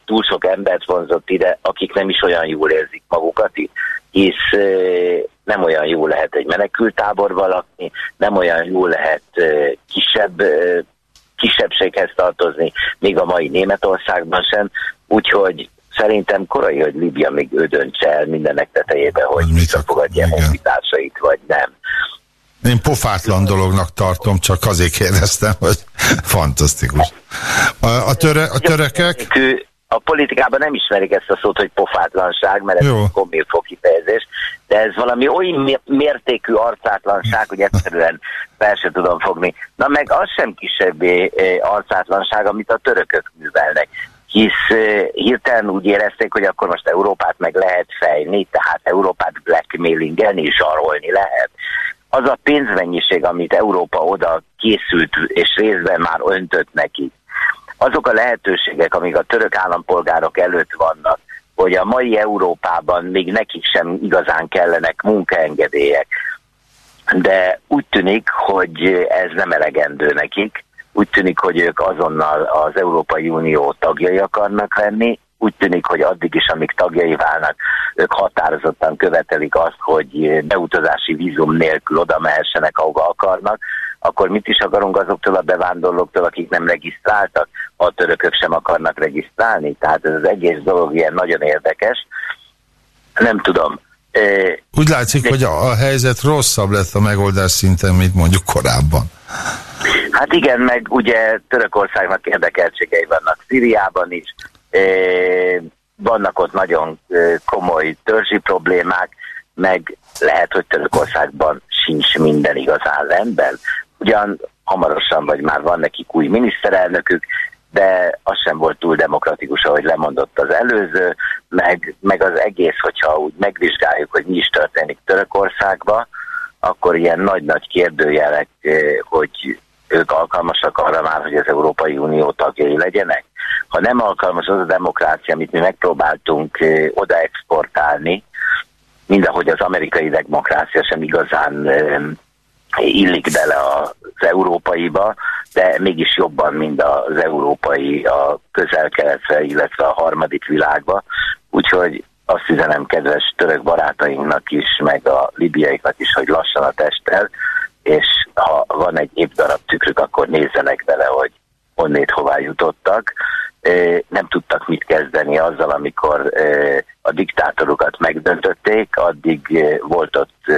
túl sok embert vonzott ide, akik nem is olyan jól érzik magukat itt, hisz nem olyan jó lehet egy menekültáborban lakni, nem olyan jó lehet kisebb kisebbséghez tartozni, még a mai Németországban sem, úgyhogy szerintem korai, hogy Libia még ő döntse el mindenek tetejébe, hogy visszafogadja honfitársait, vagy nem. Én pofátlan dolognak tartom, csak azért kérdeztem, hogy fantasztikus. A, a, töre, a törökök? a politikában nem ismerik ezt a szót, hogy pofátlanság, mert ez Jó. komilfó kifejezés, de ez valami olyan mértékű arcátlanság, hogy egyszerűen fel sem tudom fogni. Na meg az sem kisebbé arcátlanság, amit a törökök művelnek hisz hirtelen úgy érezték, hogy akkor most Európát meg lehet fejni, tehát Európát blackmailingelni, zsarolni lehet. Az a pénzmennyiség, amit Európa oda készült, és részben már öntött neki, azok a lehetőségek, amik a török állampolgárok előtt vannak, hogy a mai Európában még nekik sem igazán kellenek munkaengedélyek, de úgy tűnik, hogy ez nem elegendő nekik, úgy tűnik, hogy ők azonnal az Európai Unió tagjai akarnak lenni, úgy tűnik, hogy addig is, amíg tagjai válnak, ők határozottan követelik azt, hogy beutazási vízum nélkül oda mehessenek, ahova akarnak, akkor mit is akarunk azoktól a bevándorlóktól, akik nem regisztráltak, a törökök sem akarnak regisztrálni? Tehát ez az egész dolog ilyen nagyon érdekes. Nem tudom. Úgy látszik, De... hogy a, a helyzet rosszabb lett a megoldás szinten, mint mondjuk korábban. Hát igen, meg ugye Törökországnak érdekeltségei vannak Szíriában is, vannak ott nagyon komoly törzsi problémák, meg lehet, hogy Törökországban sincs minden igazán rendben. Ugyan hamarosan, vagy már van nekik új miniszterelnökük, de az sem volt túl demokratikus, ahogy lemondott az előző, meg, meg az egész, hogyha úgy megvizsgáljuk, hogy mi is történik Törökországban, akkor ilyen nagy-nagy kérdőjelek, hogy ők alkalmasak arra már, hogy az Európai Unió tagjai legyenek. Ha nem alkalmas az a demokrácia, amit mi megpróbáltunk oda exportálni, mindahogy az amerikai demokrácia sem igazán illik bele az európaiba, de mégis jobban, mint az európai a közel-keletre, illetve a harmadik világba. Úgyhogy azt üzenem kedves török barátainknak is, meg a libiaiknak is, hogy lassan a testtel, és ha van egy épp darab tükrük, akkor nézzenek bele, hogy onnét hová jutottak. Nem tudtak mit kezdeni azzal, amikor a diktátorokat megdöntötték, addig volt ott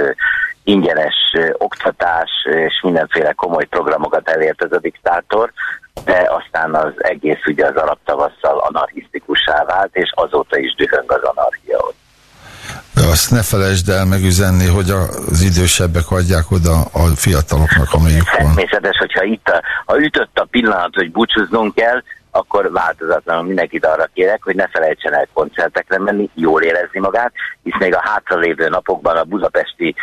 ingyenes oktatás és mindenféle komoly programokat elért ez a diktátor, de aztán az egész ugye az alaptavasszal anarchisztikussá vált, és azóta is dühöng az anarchia ott. Azt ne felejtsd el megüzenni, hogy az idősebbek adják oda a fiataloknak, amelyik van. Természetes, hogyha itt a, ha ütött a pillanat, hogy búcsúznunk kell, akkor változatlanul mindenkit arra kérek, hogy ne felejtsen el koncertekre menni, jól érezni magát, hisz még a hátralévő napokban a budapesti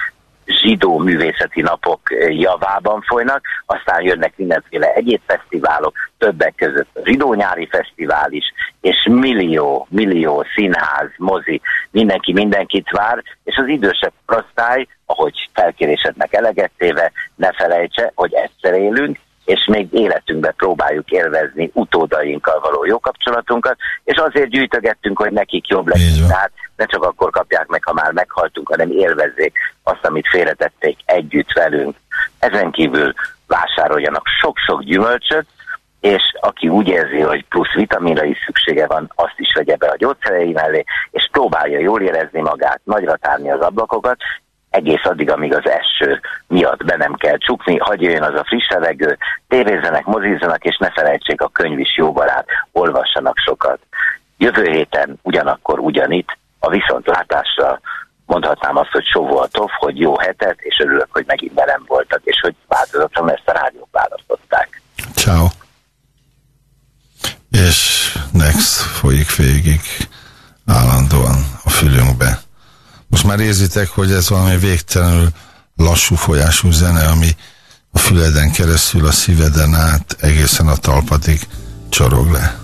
zsidó művészeti napok javában folynak, aztán jönnek mindenféle egyéb fesztiválok, többek között a zsidó nyári fesztivál is, és millió, millió színház, mozi, mindenki mindenkit vár, és az idősebb prosztály, ahogy felkérésednek elegettéve, ne felejtse, hogy egyszer élünk, és még életünkben próbáljuk élvezni utódainkkal való jó kapcsolatunkat, és azért gyűjtögettünk, hogy nekik jobb lesz. Tehát ne csak akkor kapják meg, ha már meghaltunk, hanem élvezzék azt, amit félretették együtt velünk. Ezen kívül vásároljanak sok-sok gyümölcsöt, és aki úgy érzi, hogy plusz vitaminra is szüksége van, azt is vegye be a gyógyszerei mellé, és próbálja jól érezni magát, nagyra tárni az ablakokat, egész addig, amíg az eső miatt be nem kell csukni, hagyja jön az a friss levegő, tévézzenek, mozizzanak, és ne felejtsék a könyv is jó barát, olvassanak sokat. Jövő héten ugyanakkor ugyanitt a viszontlátásra mondhatnám azt, hogy Sovoltov, hogy jó hetet, és örülök, hogy megint velem voltak, és hogy változottan ezt a rádiót választották. Ciao. És Next folyik végig állandóan a fülünkbe. Most már érzitek, hogy ez valami végtelenül lassú folyású zene, ami a füleden keresztül a szíveden át egészen a talpatig csorog le.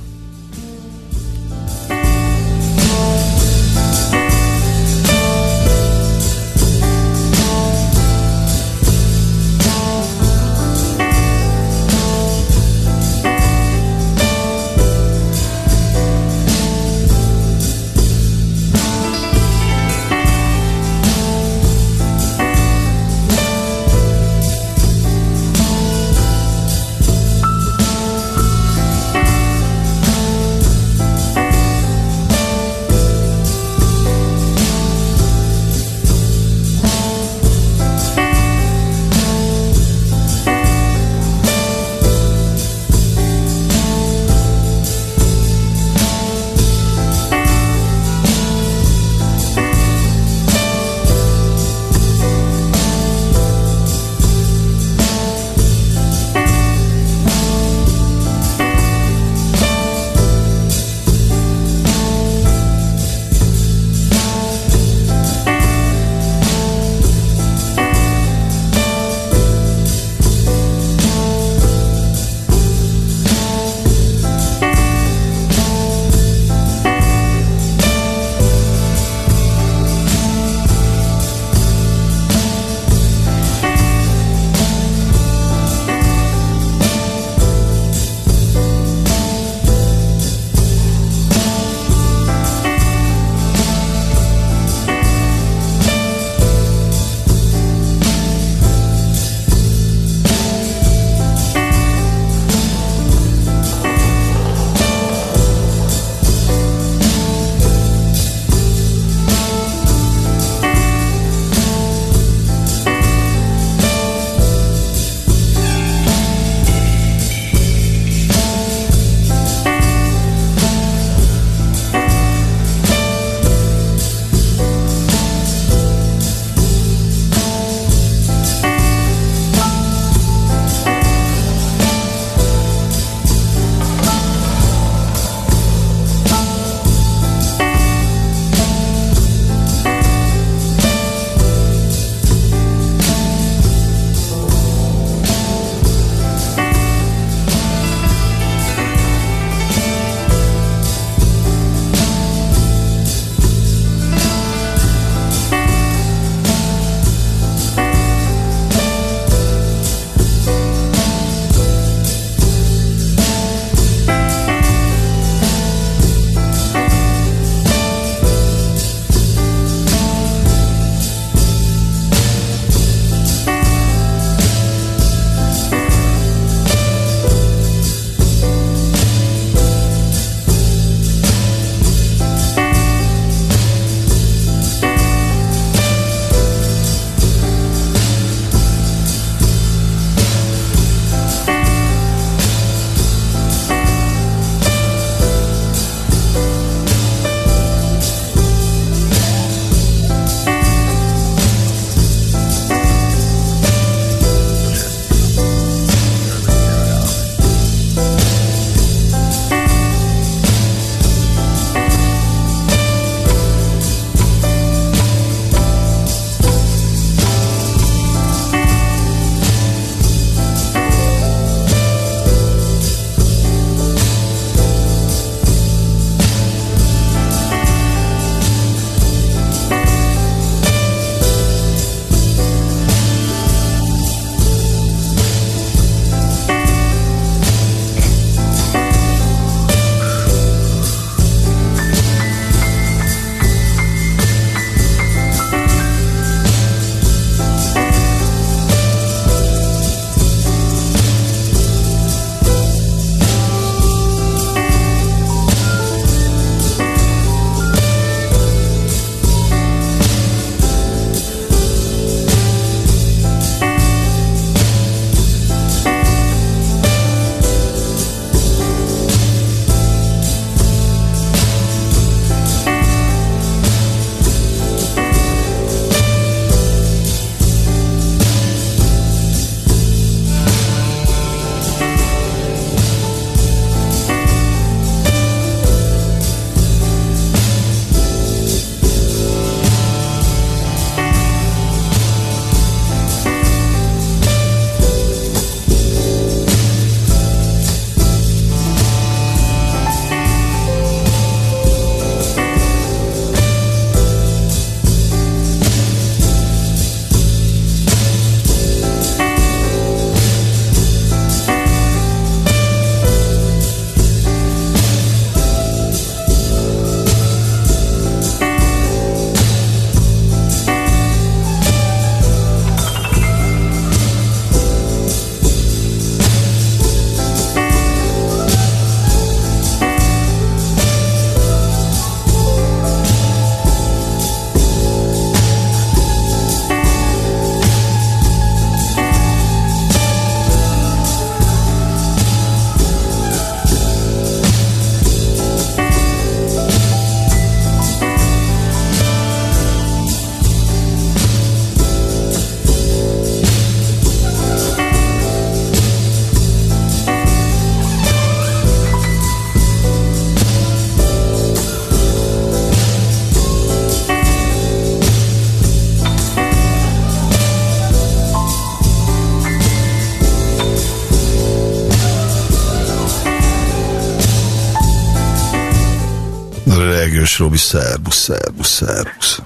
Robi, szerbusz, szerbusz, szerbusz.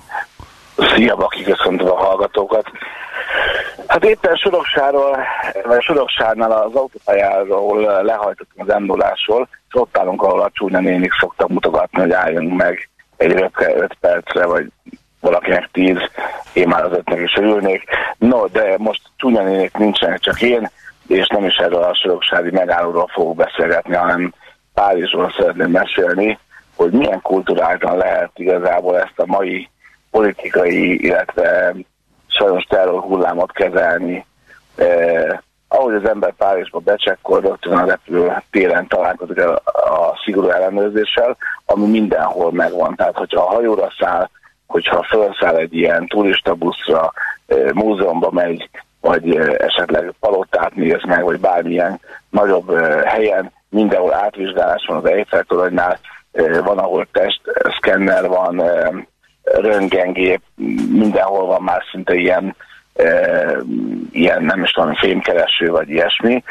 Szia, Baki, köszöntöm a hallgatókat. Hát éppen Soroksáról, vagy Soroksárnál az autópályáról lehajtottunk az endulásról, és ott állunk, ahol a csúnya nénik szoktak mutogatni, hogy álljunk meg egy röpke 5 percre, vagy valakinek 10, én már az ötnek is örülnék. No, de most csúnya nénik nincsenek, csak én, és nem is erről a soroksári megállóról fogok beszélgetni, hanem Párizsról szeretném mesélni, hogy milyen kulturáltan lehet igazából ezt a mai politikai, illetve sajnos terror hullámot kezelni. Eh, ahogy az ember Párizsba becsekkol, rögtön a repülő téren találkozik a, a szigorú ellenőrzéssel, ami mindenhol megvan. Tehát, hogyha a hajóra száll, hogyha felszáll egy ilyen turista buszra, eh, múzeumba megy, vagy eh, esetleg palotát néz meg, vagy bármilyen nagyobb eh, helyen, mindenhol átvizsgálás van az Eiffel toronynál, van, ahol testszkenner van, röntgengép, mindenhol van már szinte ilyen, ilyen nem is tudom, fémkereső vagy ilyesmi.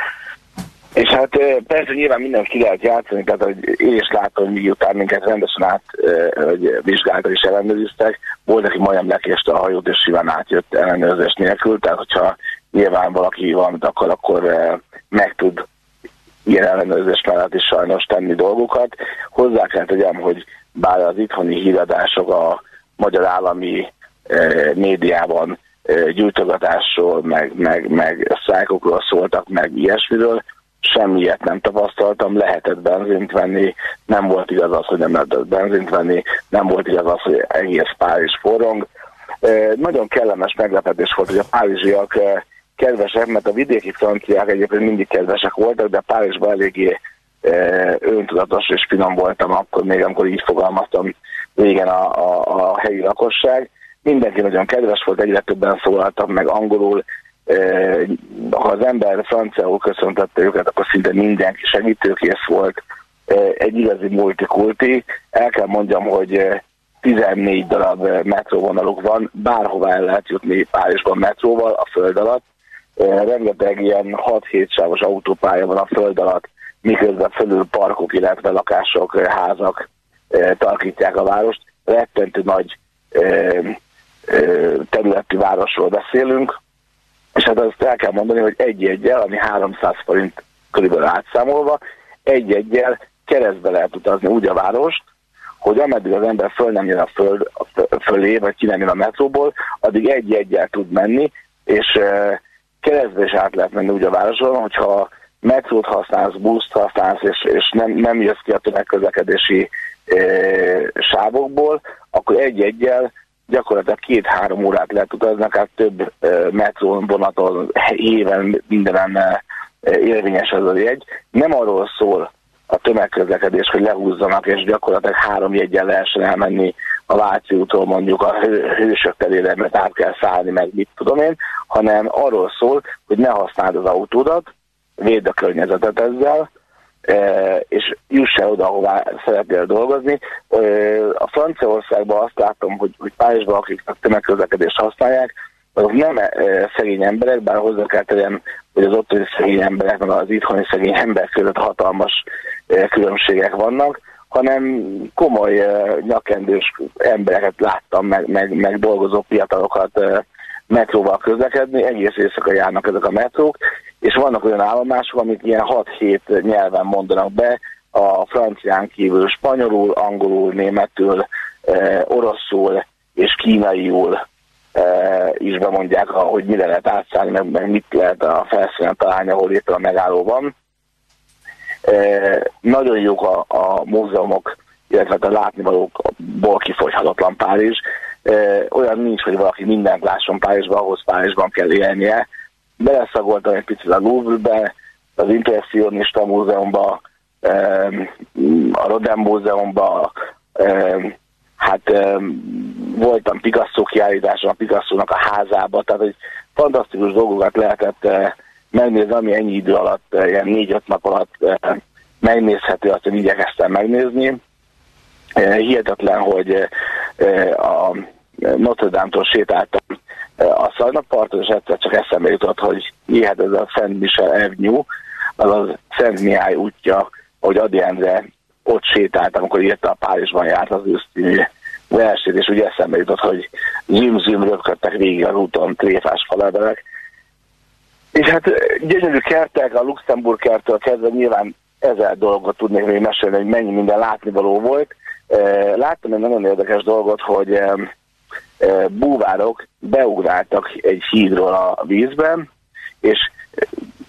És hát persze nyilván mindent ki lehet játszani, tehát hogy én is látom, miután minket rendesen át, hogy vizsgáltak és ellenőriztek, volt, aki majdnem lekéste a hajót, és szíván átjött ellenőrzés nélkül, tehát hogyha nyilván valaki valamit akar, akkor meg tud ilyen ellenőrzés mellett is sajnos tenni dolgokat. Hozzá kell tegyem, hogy bár az itthoni híradások a magyar állami e, médiában e, gyújtogatásról, meg, meg, meg szájkokról szóltak, meg ilyesmiről, semmiet nem tapasztaltam, lehetett benzint venni, nem volt igaz az, hogy nem lehetett benzint venni, nem volt igaz az, hogy egész Párizs forrong. E, nagyon kellemes meglepetés volt, hogy a párizsiak e, kedvesek, mert a vidéki franciák egyébként mindig kedvesek voltak, de Párizsban eléggé e, öntudatos és finom voltam akkor még, amikor így fogalmaztam régen a, a, a helyi lakosság. Mindenki nagyon kedves volt, egyre többen szólaltak meg angolul, e, ha az ember franciául köszöntette őket, akkor szinte mindenki segítőkész volt, e, egy igazi multikulti. El kell mondjam, hogy 14 darab metróvonaluk van, bárhova el lehet jutni Párizsban metróval a föld alatt, rengeteg ilyen 6-7 sávos autópálya van a föld alatt, miközben fölül parkok, illetve lakások, házak tarkítják a várost. Rettentő nagy területi városról beszélünk, és hát azt el kell mondani, hogy egy-egyel, ami 300 forint körülbelül átszámolva, egy-egyel keresztbe lehet utazni úgy a várost, hogy ameddig az ember föl nem jön a föld fölé, vagy ki nem jön a metróból, addig egy-egyel tud menni, és keresztbe is át lehet menni úgy a városban, hogyha metrót használsz, buszt használsz, és, és nem, nem jössz ki a tömegközlekedési e, sávokból, akkor egy-egyel gyakorlatilag két-három órát lehet utazni, akár több e, metrón, vonaton, éven, mindenen e, érvényes ez a jegy. Nem arról szól a tömegközlekedés, hogy lehúzzanak, és gyakorlatilag három jegyen lehessen elmenni a Váci útól mondjuk a hősök terére, mert át kell szállni, meg mit tudom én, hanem arról szól, hogy ne használd az autódat, védd a környezetet ezzel, e, és juss el oda, ahová szeretnél dolgozni. E, a Franciaországban azt látom, hogy, hogy Párizsban, akik a tömegközlekedést használják, azok nem e, szegény emberek, bár hozzá kell tegyem, hogy az ottani szegény emberek, meg az itthoni szegény emberek között hatalmas különbségek vannak, hanem komoly uh, nyakendős embereket láttam, meg, meg, meg dolgozó fiatalokat metróval közlekedni, egész éjszaka járnak ezek a metrók, és vannak olyan állomások, amik ilyen 6-7 nyelven mondanak be, a francián kívül spanyolul, angolul, németül, oroszul és kínaiul is bemondják, hogy mire lehet átszállni, meg, meg mit lehet a felszínen találni, ahol éppen a megálló van. Nagyon jók a, a múzeumok, illetve a látnivalókból kifogyhatatlan Párizs. Olyan nincs, hogy valaki mindent lásson Párizsban, ahhoz Párizsban kell élnie. Beleszagoltam egy picit a Louvre-be, az Impressionista Múzeumba, a Rodin Múzeumba, hát voltam Picasso kiállításon, a Picasso-nak a házába, tehát hogy fantasztikus dolgokat lehetett megnézni, ami ennyi idő alatt, eh, ilyen négy-öt nap alatt eh, megnézhető, azt én igyekeztem megnézni. Eh, hihetetlen, hogy a Notre Dame-tól sétáltam a Szajnaparton, és egyszer csak eszembe jutott, hogy ilyet ez a Szent Michel Avenue, azaz Szent Mihály útja, ahogy Adi Endre ott sétáltam, amikor írta a Párizsban járt az ősztínű versét, és ugye eszembe jutott, hogy züm-züm röpködtek végig az úton tréfás falebelek. És hát gyönyörű kertek, a Luxemburg kertől kezdve nyilván ezer dolgot tudnék még mesélni, hogy mennyi minden látnivaló volt. Láttam egy nagyon érdekes dolgot, hogy búvárok beugráltak egy hídról a vízben, és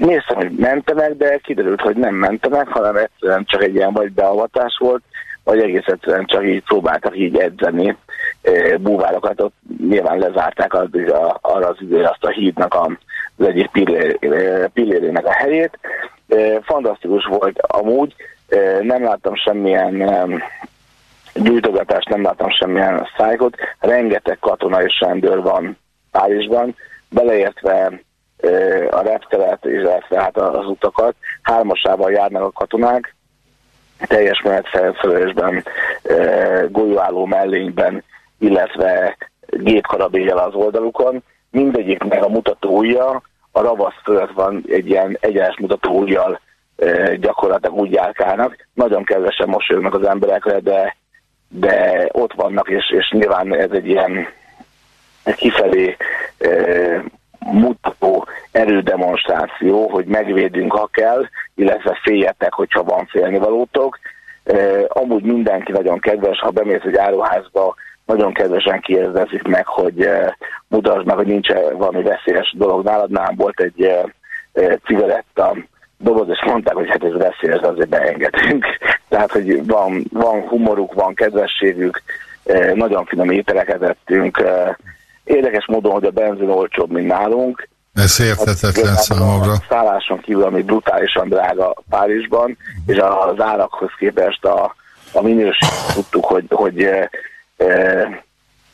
néztem, hogy mentenek, de kiderült, hogy nem mentenek, hanem egyszerűen csak egy ilyen vagy beavatás volt, vagy egész egyszerűen csak így próbáltak így edzeni búvárokat, ott nyilván lezárták addig a, arra az időre azt a hídnak a, az egyik pillér, pillérének a helyét. Fantasztikus volt amúgy, nem láttam semmilyen gyújtogatást, nem láttam semmilyen szájkot, rengeteg katona és rendőr van Párizsban, beleértve a repteret, illetve hát az utakat. Hármasával járnak a katonák, teljes menetfelszerelésben, golyóálló mellényben, illetve gépkarabélyel az oldalukon. Mindegyik meg a mutatója, a ravasz fölött van egy ilyen egyenes mutatóujjal gyakorlatilag úgy járkálnak. Nagyon kevesen mosolyognak az emberekre, de, de ott vannak, és, és nyilván ez egy ilyen kifelé mutató erődemonstráció, hogy megvédünk, ha kell, illetve féljetek, hogyha van félnivalótok. Amúgy mindenki nagyon kedves, ha bemész egy áruházba, nagyon kedvesen kérdezik meg, hogy mutasd meg, hogy nincs valami veszélyes dolog nálad. Nálam volt egy cigaretta doboz, és mondták, hogy hát ez veszélyes, azért beengedünk. Tehát, hogy van, van humoruk, van kedvességük, nagyon finom ételeket ettünk, Érdekes módon, hogy a benzin olcsóbb, mint nálunk. Ez érthetetlen hát, számomra. A szálláson kívül, ami brutálisan drága Párizsban, és az árakhoz képest a, a minőség tudtuk, hogy, hogy e, e,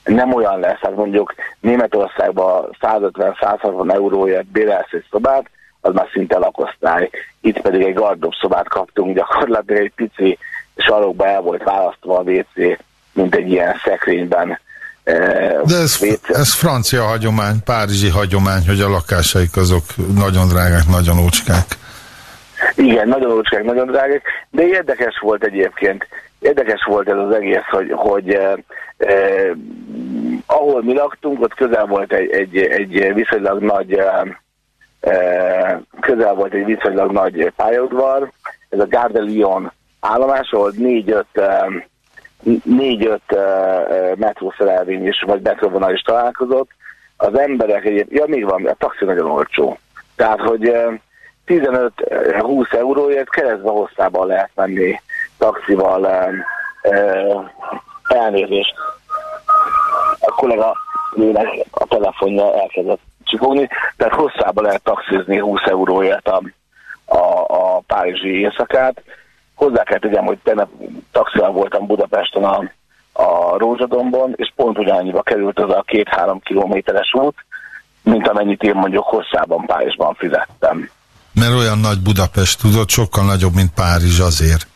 nem olyan lesz, hát mondjuk Németországban 150-160 euróért bérelsz egy szobát, az már szinte lakosztály. Itt pedig egy gardob szobát kaptunk, gyakorlatilag egy pici sarokba el volt választva a WC, mint egy ilyen szekrényben de ez, ez francia hagyomány, párizsi hagyomány, hogy a lakásaik azok nagyon drágák, nagyon ócskák. Igen, nagyon ócskák, nagyon drágák, de érdekes volt egyébként, érdekes volt ez az egész, hogy, hogy eh, eh, ahol mi laktunk, ott közel volt egy, egy, egy viszonylag nagy eh, eh, közel volt egy viszonylag nagy pályaudvar, ez a Gare de Lyon állomás, ahol négy-öt eh, négy-öt uh, metrószerelvény is, vagy metróvonal is találkozott. Az emberek egyébként, ja még van, a taxi nagyon olcsó. Tehát, hogy uh, 15-20 euróért keresztbe hosszában lehet menni taxival elnézést. A kollega a telefonja elkezdett csipogni, tehát hosszában lehet taxizni 20 euróért a, a, a párizsi éjszakát. Hozzá kell tegyem, hogy tegnap taxival voltam Budapesten a, a Rózsadombon, és pont ugyanannyiba került az a két-három kilométeres út, mint amennyit én mondjuk hosszában Párizsban fizettem. Mert olyan nagy Budapest, tudod, sokkal nagyobb, mint Párizs azért.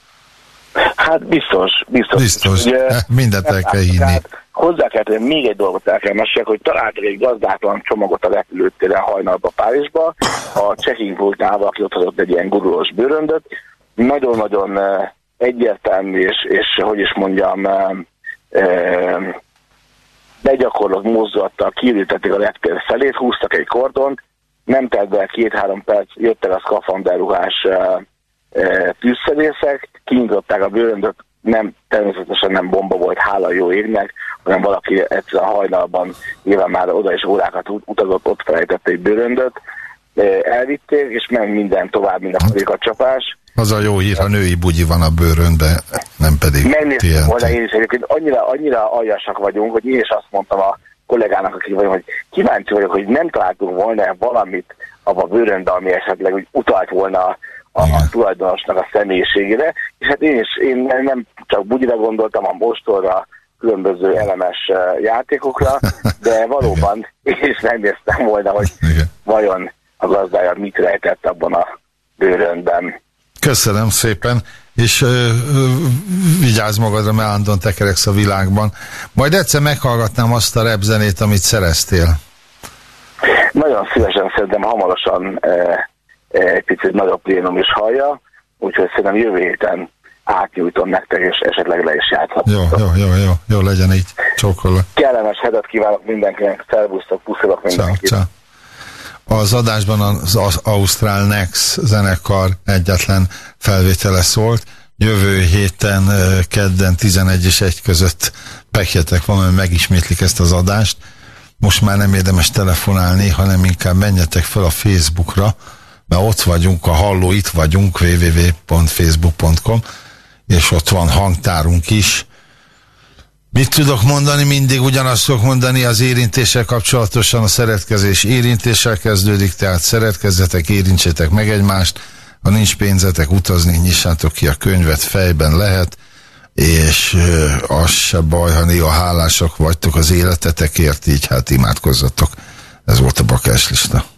Hát biztos, biztos. Biztos, ugye, mindent el kell hinni. Hát, hozzá kell tenni, még egy dolgot el kell mesélni, hogy találtak egy gazdátlan csomagot a repülőtéren hajnalba Párizsba, a checking pultnál, aki ott hozott egy ilyen gurulós bőröndöt, nagyon-nagyon egyértelmű, és, és hogy is mondjam, begyakorlott mozdulattal kiürítették a reptér felét, húztak egy kordont, nem telt be két-három perc, jöttek a szkafanderruhás tűzszerészek, kinyitották a bőröndöt, nem, természetesen nem bomba volt, hála jó égnek, hanem valaki egyszerűen hajnalban nyilván már oda is órákat utazott, ott felejtett egy bőröndöt, elvitték, és meg minden tovább, mint a csapás. Az a jó hír, ha női bugyi van a bőrönbe, nem pedig Megnéztem volna én is egyébként, annyira, annyira aljasak vagyunk, hogy én is azt mondtam a kollégának, aki vagyok, hogy kíváncsi vagyok, hogy nem találtunk volna valamit abba a bőrönbe, ami esetleg úgy utalt volna a, a tulajdonosnak a személyiségére, és hát én is én nem csak bugyira gondoltam, a mostorra, különböző elemes játékokra, de valóban én is megnéztem volna, hogy Igen. vajon a gazdája mit rejtett abban a bőrönben. Köszönöm szépen, és ö, ö, vigyázz magadra, mert állandóan tekereksz a világban. Majd egyszer meghallgatnám azt a repzenét, amit szereztél. Nagyon szívesen szerintem hamarosan e, egy picit nagyobb plénum is hallja, úgyhogy szerintem jövő héten átnyújtom nektek, és esetleg le is játszhatok. Jó, jó, jó, jó, jó, legyen így. Csókolok. Kellemes hetet kívánok mindenkinek, szervusztok, puszilok mindenkit. Ciao, ciao. Az adásban az, az Ausztrál Nex zenekar egyetlen felvétele szólt. Jövő héten, kedden 11 és 1 között pekjetek van, mert megismétlik ezt az adást. Most már nem érdemes telefonálni, hanem inkább menjetek fel a Facebookra, mert ott vagyunk, a halló itt vagyunk, www.facebook.com, és ott van hangtárunk is. Mit tudok mondani? Mindig ugyanazt tudok mondani az érintéssel kapcsolatosan. A szeretkezés érintéssel kezdődik, tehát szeretkezzetek, érintsétek meg egymást. Ha nincs pénzetek utazni, nyissátok ki a könyvet, fejben lehet, és az se baj, ha néha hálásak vagytok az életetekért, így hát imádkozzatok. Ez volt a bakáslista.